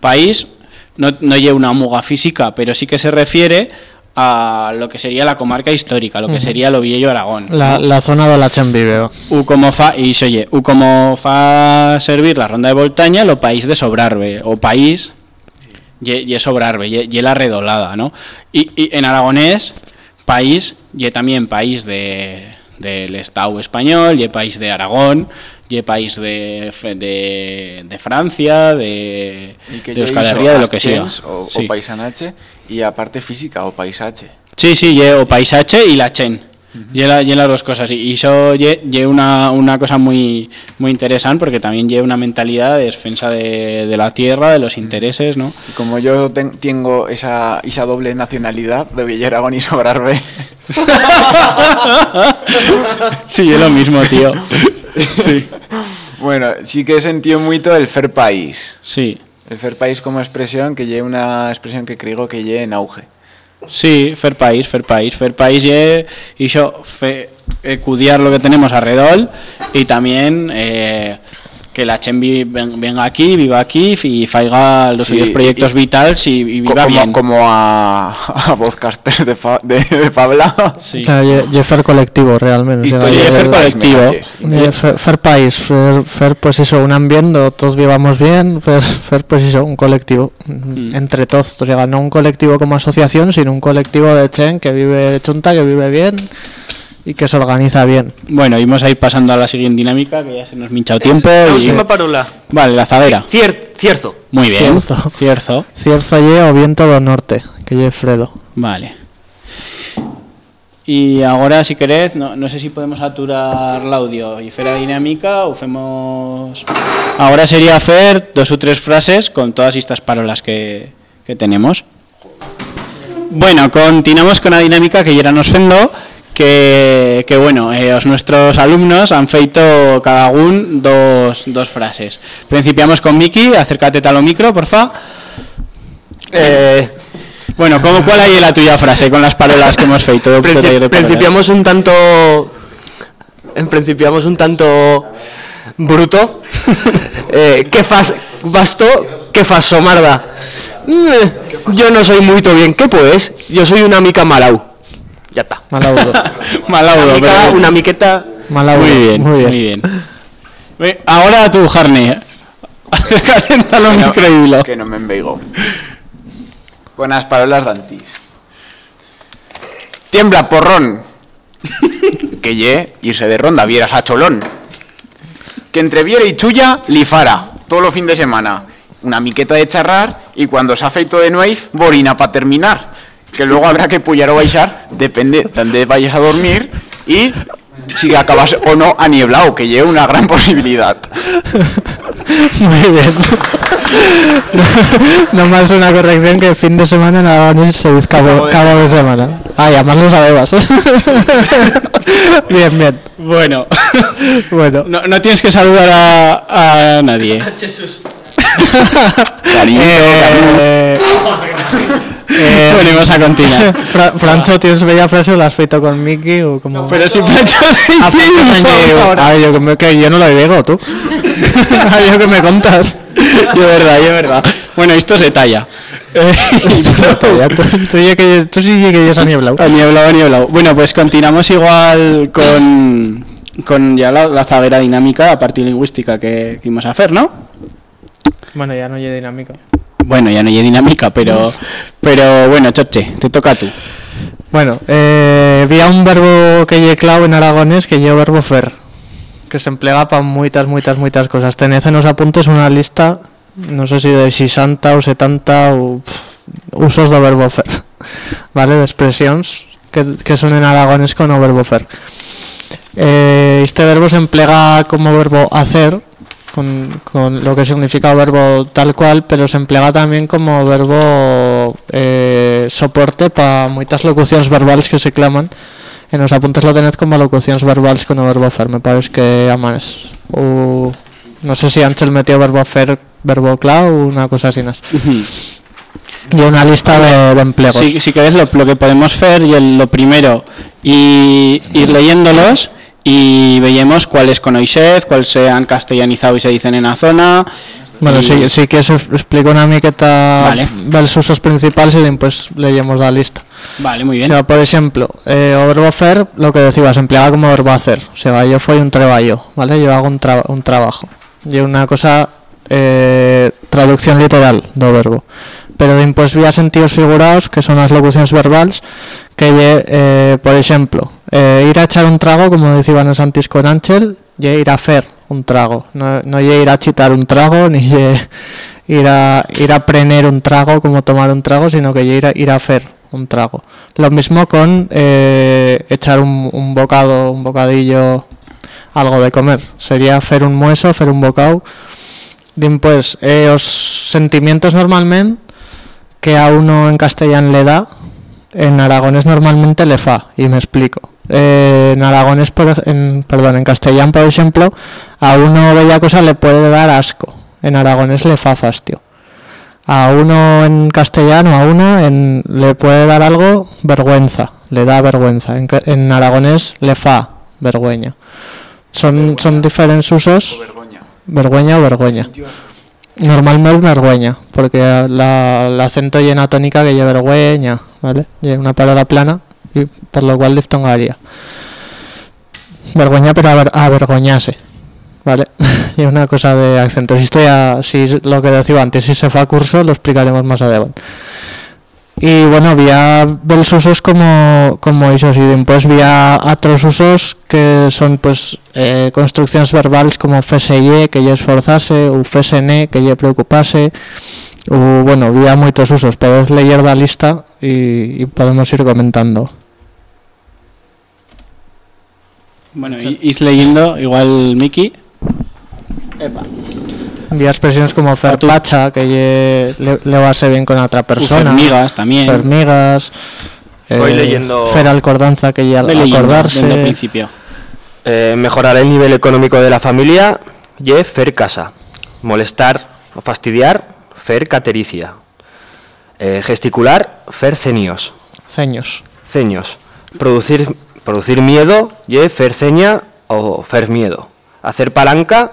País no, no lleva una muga física, pero sí que se refiere a lo que sería la comarca histórica, lo que sería lo viejo Aragón. La, la zona de la Chembiveo. U como fa, y oye, u como fa servir la ronda de Voltaña, lo país de Sobrarbe, o país, ye, Sobrarbe, ye, ye la redolada, ¿no? Y, y en aragonés, país, ye también país de, del Estado español, ye país de Aragón, ye país de, fe- de, de Francia, de, Y de Euskal Herria, de lo que sea. O, Sí. o paisanache y aparte física o paisaje. Sí, sí, ye o paisaje y la chen. Ye las dos cosas. Y eso ye una, una cosa muy, muy interesante porque también lleva una mentalidad de defensa de, de la tierra, de los intereses, ¿no? Y como yo ten- tengo esa, esa doble nacionalidad de Villa Aragón y Sobrarbe, [laughs] Sí, es lo mismo, tío. Sí. bueno, sí que he sentido mucho el fair país. Sí. El fair país como expresión, que lleve una expresión que creo que lleve en auge. Sí, fair país, fair país, fair país y yo fe, ecudiar lo que tenemos alrededor y también eh, que la Chen vi- ven- venga aquí, viva aquí y faiga los Sí, suyos proyectos y- vitales y, viva como, bien. como a, [laughs] a Vodcaster de, Fa- de, de Fabla. Sí. Claro, ye, ye fer colectivo, realmente. o sea, Historia ye- de fer colectivo. fer, fer país, fer, fer, pues eso, un ambiente, donde todos vivamos bien, fer, fer pues eso, un colectivo, Mm. entre todos, o sea, no un colectivo como asociación, sino un colectivo de Chen que vive chunta, que vive bien y que se organiza bien. Bueno, y vamos a ir pasando a la siguiente dinámica, que ya se nos ha hinchado tiempo. La y- última parola. Vale, la zadera. Cier- cierto. Muy bien. Cierzo. Cierzo. Cierzo ye o viento do norte, que ye Fredo. Vale. Y ahora, si queréis, no, no sé si podemos aturar el audio y hacer la dinámica o hacemos... Ahora sería hacer dos o tres frases con todas estas palabras que, que tenemos. Bueno, continuamos con la dinámica que ya nos fendo que, que bueno, eh, os nuestros alumnos han feito cada un dos, dos frases. Principiamos con Miki, acércate tal o micro, porfa. Eh, Bueno, ¿cómo, ¿cuál hay la tuya frase con las parolas que hemos feito? [laughs] principiamos un tanto... En principiamos un tanto... Bruto. [laughs] Eh, ¿Qué fas... Basto? ¿Qué fas, Somarda? Mm, yo no soy muy bien. ¿Qué pues? Yo soy una mica malau. Ya está. Malaudo. [laughs] Malaudo, una, mica, pero- una miqueta... Malaudo. Muy bien, muy bien. Ve, Ahora tú, Jarni. [laughs] Acércate tal o Que no- dilo. Que no me embeigo. Buenas palabras d'antis. Tiembla, porrón. [laughs] que ye irse de ronda, vieras a cholón. Que entre viera y chulla, lifara. Todo lo fin de semana. Una miqueta de charrar y cuando se ha feito de nuez, borina para terminar. Que luego habrá que pullar o baixar, depende de dónde vayas a dormir y si acabas o no anieblado, que lleve una gran [laughs] posibilidad. Muy bien. Nomás una corrección que fin de semana en Aragonés se dice cabo, cabo de semana. Ah, y además lo sabemos. bien, bien. Bueno, Bueno. no, no tienes que saludar a, a nadie. [laughs] Cariño, cariño. Eh, eh, vamos a continuar. [laughs] Fra- Francho, ¿tienes bella frase o la has feito con Miki o como... Pero si Francho ah, [laughs] yo, que me- que yo no lo digo, tú. [laughs] Ah, yo que me contas. Yo verdad, yo verdad. Bueno, esto se talla. Tú sí que ya se ha nieblado. Ha nieblado, ha nieblado. Bueno, pues continuamos igual con, con ya la, la zaguera dinámica, la parte lingüística que, que íbamos a hacer, ¿no? Bueno, ya no hay dinámica. Bueno, ya no hay dinámica, pero, pero bueno, Choche, te toca a tú. Bueno, eh, había un verbo que lle clau en aragonés que lle verbo fer, que se emplea para muitas, muitas, muitas cosas. Tened en los apuntes una lista, no sé si de 60 o 70 o, usos do verbo fer, [laughs] vale, de expresións que, que son en aragonés con o verbo fer. Eh, este verbo se emplea como verbo hacer, con, con lo que significa verbo tal cual, pero se emplea también como verbo eh, soporte para muchas locuciones verbales que se claman. En los apuntes lo tened como locuciones verbales con o verbo hacer, me parece que amas. O, no sé si Ángel metió verbo hacer, verbo claro o una cosa así. más. Y una lista de, de empleos. Si, si queréis, lo, lo que podemos hacer, y el- lo primero, y ir leyéndolos y veamos cuáles conocéis, cuáles se han castellanizado y se dicen en la zona. Bueno, y- sí, sí que se explico una miqueta Vale. dels usos principales y después leemos la lista. Vale, muy O bien. sea, por ejemplo, eh, o verbo hacer, lo que decía, se empleaba como verbo hacer. O sea, yo fui un trabajo, ¿vale? Yo hago un, tra- un trabajo. Y una cosa, eh, traducción literal do verbo. Pero después vía sentidos figurados, que son las locuciones verbales, que lle, eh, por ejemplo, eh, ir a echar un trago, como decían los antes con Ángel, y ir a hacer un trago. No, no ir a chitar un trago, [laughs] ni ir a, ir a prener un trago, como tomar un trago, sino que ir a, ir a hacer un trago. Lo mismo con eh, echar un, un bocado, un bocadillo, algo de comer. Sería hacer un mueso, hacer un bocado. Después, eh, os sentimientos normalmente que a uno en castellano le da, en aragonés normalmente le fa, y me explico. Eh, en aragonés, por, ej- en, perdón, en castellano, por ejemplo, a uno bella cosa le puede dar asco. En aragonés le fa fastio. A uno en castellano, a una, en, le puede dar algo vergüenza, le da vergüenza. En, en aragonés le fa vergüenza. Son, son diferentes usos, Vergoña. vergüenza o vergüenza. Normalmente vergüenza, porque la, el acento llena tónica que lleva vergüenza, ¿vale? Una palabra plana y por lo cual diftongaría. Vergüenza pero aver, avergoñarse, ¿vale? [laughs] y una cosa de acentos. Esto ya, si es lo que decía antes, si se fa a curso, lo explicaremos más adelante. Y bueno, había los usos como, como esos y después había otros usos que son pues eh, construcciones verbales como FSY, que ya esforzase, o FSN, que ya preocupase, o bueno, había muchos usos, podéis leer la lista y podemos ir comentando. Bueno, y, ir leyendo, igual Miki. Expresiones como fer Patuf. pacha, que ye- le, le va a ser bien con otra persona. Fermigas también. Fermigas. Voy leyendo- Fer alcordanza, que ya leyendo acordarse. el principio. Eh, mejorar el nivel económico de la familia, y fer casa. Molestar o fastidiar, fer catericia. Eh, gesticular, fer cenios. Ceños. Ceños. Producir, producir miedo, y fer ceña o fer miedo. Hacer palanca,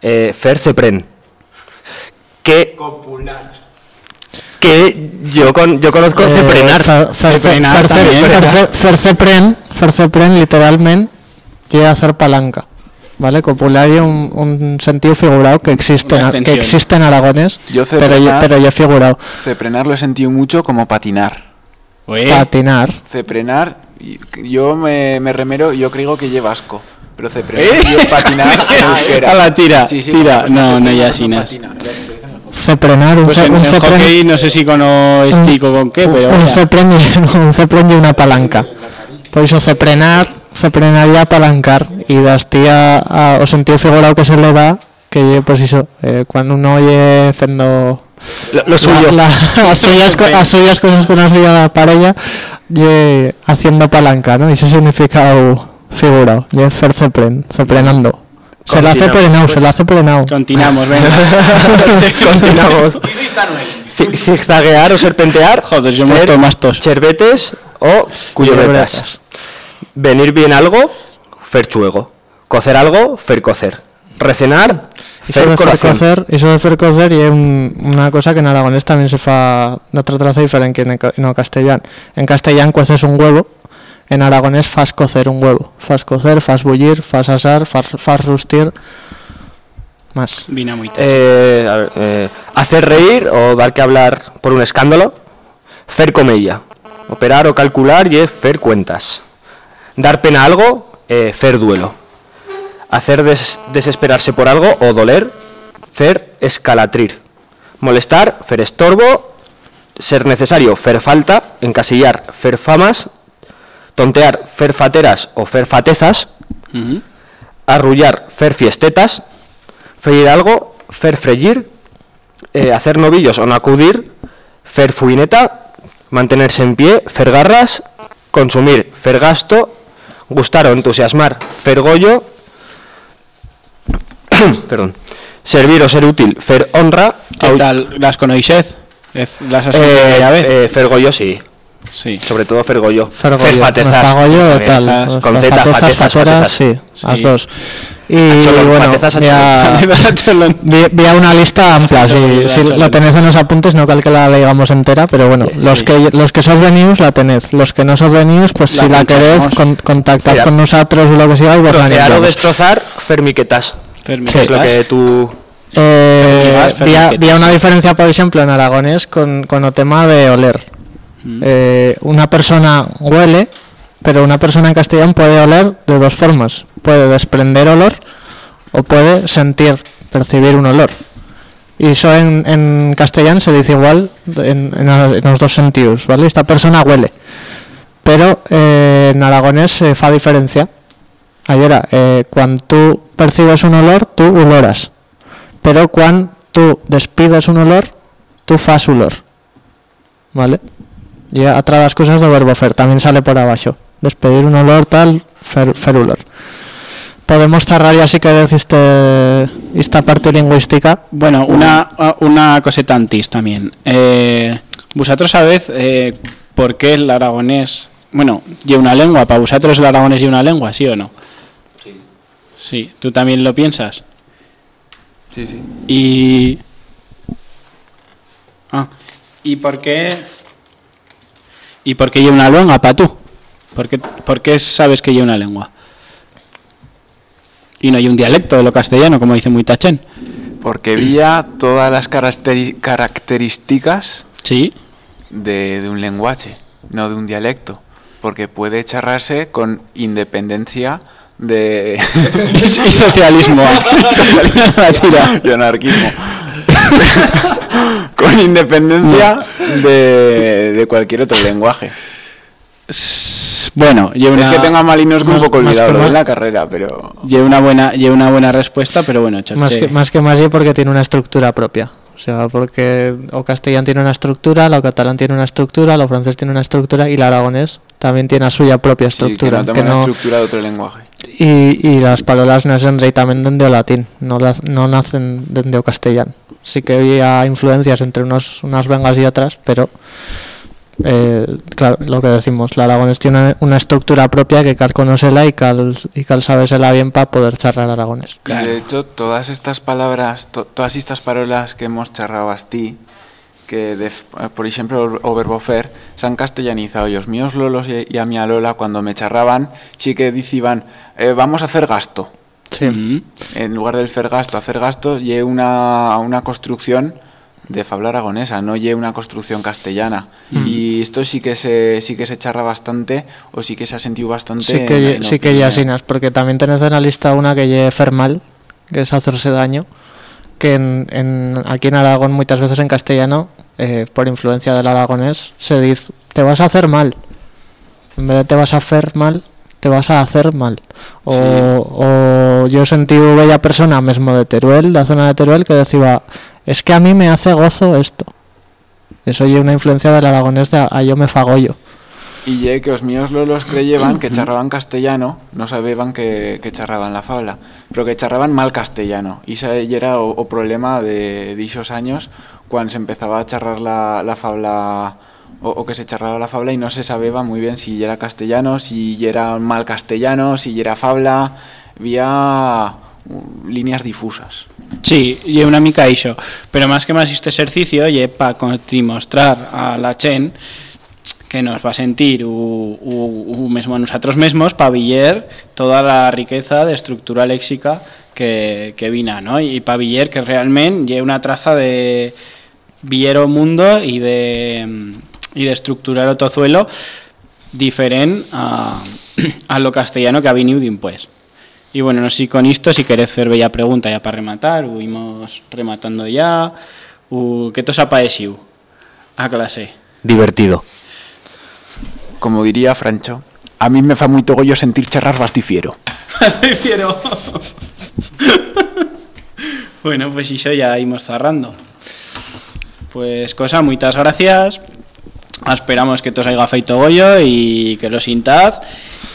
eh, fer cepren. Que, que yo, con, yo conozco Eh, ceprenar. fer- fer- Ceprenar fer- también. fer- fer- cepren literalmente llega a hacer palanca. ¿Vale? Copular y un, un sentido figurado que existe, en, que existe en aragonés, Yo pero, ceprenar- ya- pero ya figurado. Ceprenar lo he sentido mucho como patinar. Ué, Patinar. Ceprenar, yo me, me remero, yo creo que lleva asco. Pero ceprenar ¿Eh? yo patinar [laughs] euskera. A la tira, Sí, sí, tira. pues, No, no, ya no sin as. patina, ya se dice mejor. Ceprenar, un, Pues en, un en cepren- hockey no sé si con o explico con qué, pero... un o sea, [laughs] un cepren y una palanca. Por eso ceprenar, ceprenar y apalancar. Y dastía a, o sentido figurado que se le da, que pues eso, eh, cuando uno oye haciendo Lo, lo suyo. La, la- a, [laughs] suyas, a suyas cosas con una suya para ella y haciendo palanca, ¿no? Y ese significado figurado, y es fer cepren, ceprenando. Se la hace Continuamos, prenao, se la hace prenao. Continuamos, venga. [laughs] Continuamos. Zigzaguear o serpentear. Joder, yo fer tomado más tos. Cherbetes o. Culebretas. Venir bien algo, fer chuego. Cocer algo, fer cocer. Recenar, Fer de fer cocer, eso de fer cocer y es un- una cosa que en aragonés también se fa de otra traza diferente que en, en castellán. En castellán cueces un huevo, en aragonés fas cocer un huevo. Fas cocer, fas bullir, fas asar, fas, fas rustir. Más. Eh, a ver, eh, hacer reír o dar que hablar por un escándalo. Fer comella. Operar o calcular y es fer cuentas. Dar pena a algo, eh, fer duelo. Hacer des- desesperarse por algo o doler, fer escalatrir. Molestar, fer estorbo. Ser necesario, fer falta. Encasillar, fer famas. Tontear, fer fateras o fer fatezas. Arrullar, fer fiestetas. Freír algo, fer freyir. eh, hacer novillos o no acudir. Fer fuineta. Mantenerse en pie, fer garras. Consumir, fer gasto. Gustar o entusiasmar, fer gollo. [coughs] Perdón. Servir o ser útil, fer honra. ¿Qué Au- tal? ¿Las conocéis? ¿Las has Eh, ya vez? eh, sí. Sí. Sobre todo fer gollo. Fergollo, Fer fatezas. Fergollo o tal. Con Z, Fatezas, fatezas, fatezas. sí, las Sí. dos. Y cholón, bueno, fatezas a ya, [laughs] Cholón. vi, vi a una lista amplia, [laughs] si, si lo tenéis en los apuntes, no cal que la leigamos entera, pero bueno, los sí. que los que sos venidos la tenéis, los que no sos venidos, pues La si la queréis, con, contactad con nosotros o lo que sea y vos la Trocear o destrozar, fer Es lo que tú... Eh, Fermigas, vi, a- fermiquetas. vi a una diferencia, por ejemplo, en aragonés con, con el tema de oler. Mm. Eh, una persona huele, pero una persona en castellano puede oler de dos formas. Puede desprender olor o puede sentir, percibir un olor. Y eso en, en castellano se dice igual en, en los dos sentidos, ¿vale? Esta persona huele. Pero eh, en aragonés se fa diferencia. Ayer, eh, cuando tú percibes un olor, tú oloras. Pero cuando tú despides un olor, tú fas olor. ¿Vale? Y a las cosas de verbo fer, también sale por abajo. Despedir un olor tal, fer, olor. Podemos cerrar ya si queréis este, esta parte lingüística. Bueno, una, una coseta antes también. Eh, vosotros sabéis eh, por qué el aragonés... Bueno, lleva una lengua. ¿Para vosotros el aragonés lleva una lengua, sí o no? Sí. ¿tú también lo piensas? Sí, sí. Y... Ah, ¿y por qué... ¿Y por qué lleva una lengua para tú? ¿Por qué, por qué sabes que lleva una lengua? Y no hay un dialecto de lo castellano, como dice muy tachén. Porque vía todas las características Sí. de, de un lenguaje, no de un dialecto. Porque puede charrarse con independencia de... [laughs] y socialismo. [laughs] Y anarquismo. [laughs] con independencia de, de cualquier otro lenguaje. Bueno, lleva una, Es que tengo a Malinowski un más- poco más olvidado de más- la carrera, pero... lleva una buena, lleva una buena respuesta, pero bueno, Más que, más que Maggi porque tiene una estructura propia. O sea, porque o castellán tiene una estructura, lo catalán tiene una estructura, lo francés tiene una estructura y el aragonés también tiene la suya propia Sí, que estructura. no que una estructura de otro lenguaje. Y, y las palabras nacen directamente de latín, no, las- no nacen de castellano. Sí que había influencias entre unos, unas vengas y otras, pero eh, claro, lo que decimos, el aragonés tiene una estructura propia que cal conocela y cal, y cal sabesela bien para poder charlar aragonés. Y de hecho, todas estas palabras, to- todas estas palabras que hemos charrado ti, que de, por ejemplo o verbo fer, se han castellanizado. Y míos lolos y, y a mi Lola cuando me charraban, sí que decían, eh, vamos a hacer gasto. Sí. Mm. En lugar del fer gasto, hacer gasto, y una, una construcción de fabla aragonesa, no lle una construcción castellana. Y esto sí que se sí que se charra bastante, o sí que se ha sentido bastante. Sí que, en sí que ya sinas, porque también tenés en la lista una que lle fermal, que es hacerse daño, que en, en- aquí en Aragón muchas veces en castellano, eh, por influencia del aragonés, se dice, te vas a hacer mal. En vez de te vas a hacer mal, te vas a hacer mal. O, o yo sentí bella persona mismo de Teruel, la zona de Teruel, que decía, es que a mí me hace gozo esto. Eso es una influencia del aragonés de a, a yo me fagollo. Y que os míos lolos creyeban que charraban castellano, no sabían que, que charraban la fabla, pero que charraban mal castellano. Y ese era o, problema de dichos años cuando se empezaba a charrar la, la fabla o, que se charraba la fabla y no se sabía muy bien si era castellano, si era mal castellano, si era fabla, había uh, líneas difusas. Sí, y una mica iso, pero más que más este ejercicio y para mostrar a la Chen que nos va a sentir u, u, u mesmo a nosotros mesmos para viller toda la riqueza de estructura léxica que, que vina, ¿no? Y para viller que realmente lleve una traza de villero mundo y de y de estructurar o tozuelo diferente a, [clears throat] a lo castellano que ha venido pues. Y bueno, no sé si con esto, si queréis hacer bella pregunta ya para rematar, o íbamos rematando ya, o ¿qué os ha parecido a clase? Divertido. Como diría Francho, a mí me fa muy togollo sentir charrar bastifiero. [laughs] Prefiero. bueno, pues eso ya íbamos cerrando. Pues cosa, muchas gracias. Esperamos que todos haya feito goyo y que lo sintad.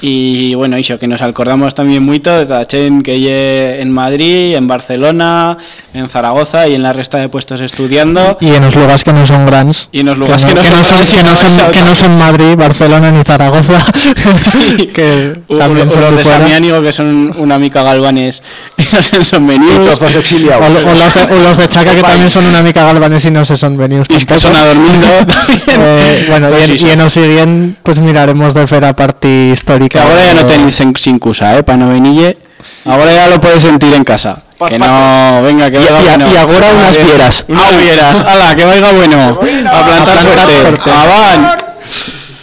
Y bueno, iso, que nos acordamos también mucho de la chen que lle en Madrid, en Barcelona, en Zaragoza y en la resta de puestos estudiando. Y en los lugares que no son grandes. Y en los lugares que no que son no son, grandes, que no son, que no son Madrid, Barcelona ni Zaragoza. [laughs] que u- son los de fuera. Samiánigo que son una mica galvanes y no se son venidos. O, o los de, o los de Chaca que también son una mica galvanes y no se son venidos Y es que son a dormido [laughs] Eh, bueno, Pues y, en, sí, sí. y en el siguiente pues miraremos de fer a parte histórica. Que ahora ya no tenéis en- sin cusa, ¿eh? Para no venille. Ahora ya lo puedes sentir en casa. Que no, venga, que Y- vaya y- bueno. y agora unas Vale. fieras. Unas fieras. Hala, que vaya bueno. A plantar A plantar fuerte. fuerte. Avan.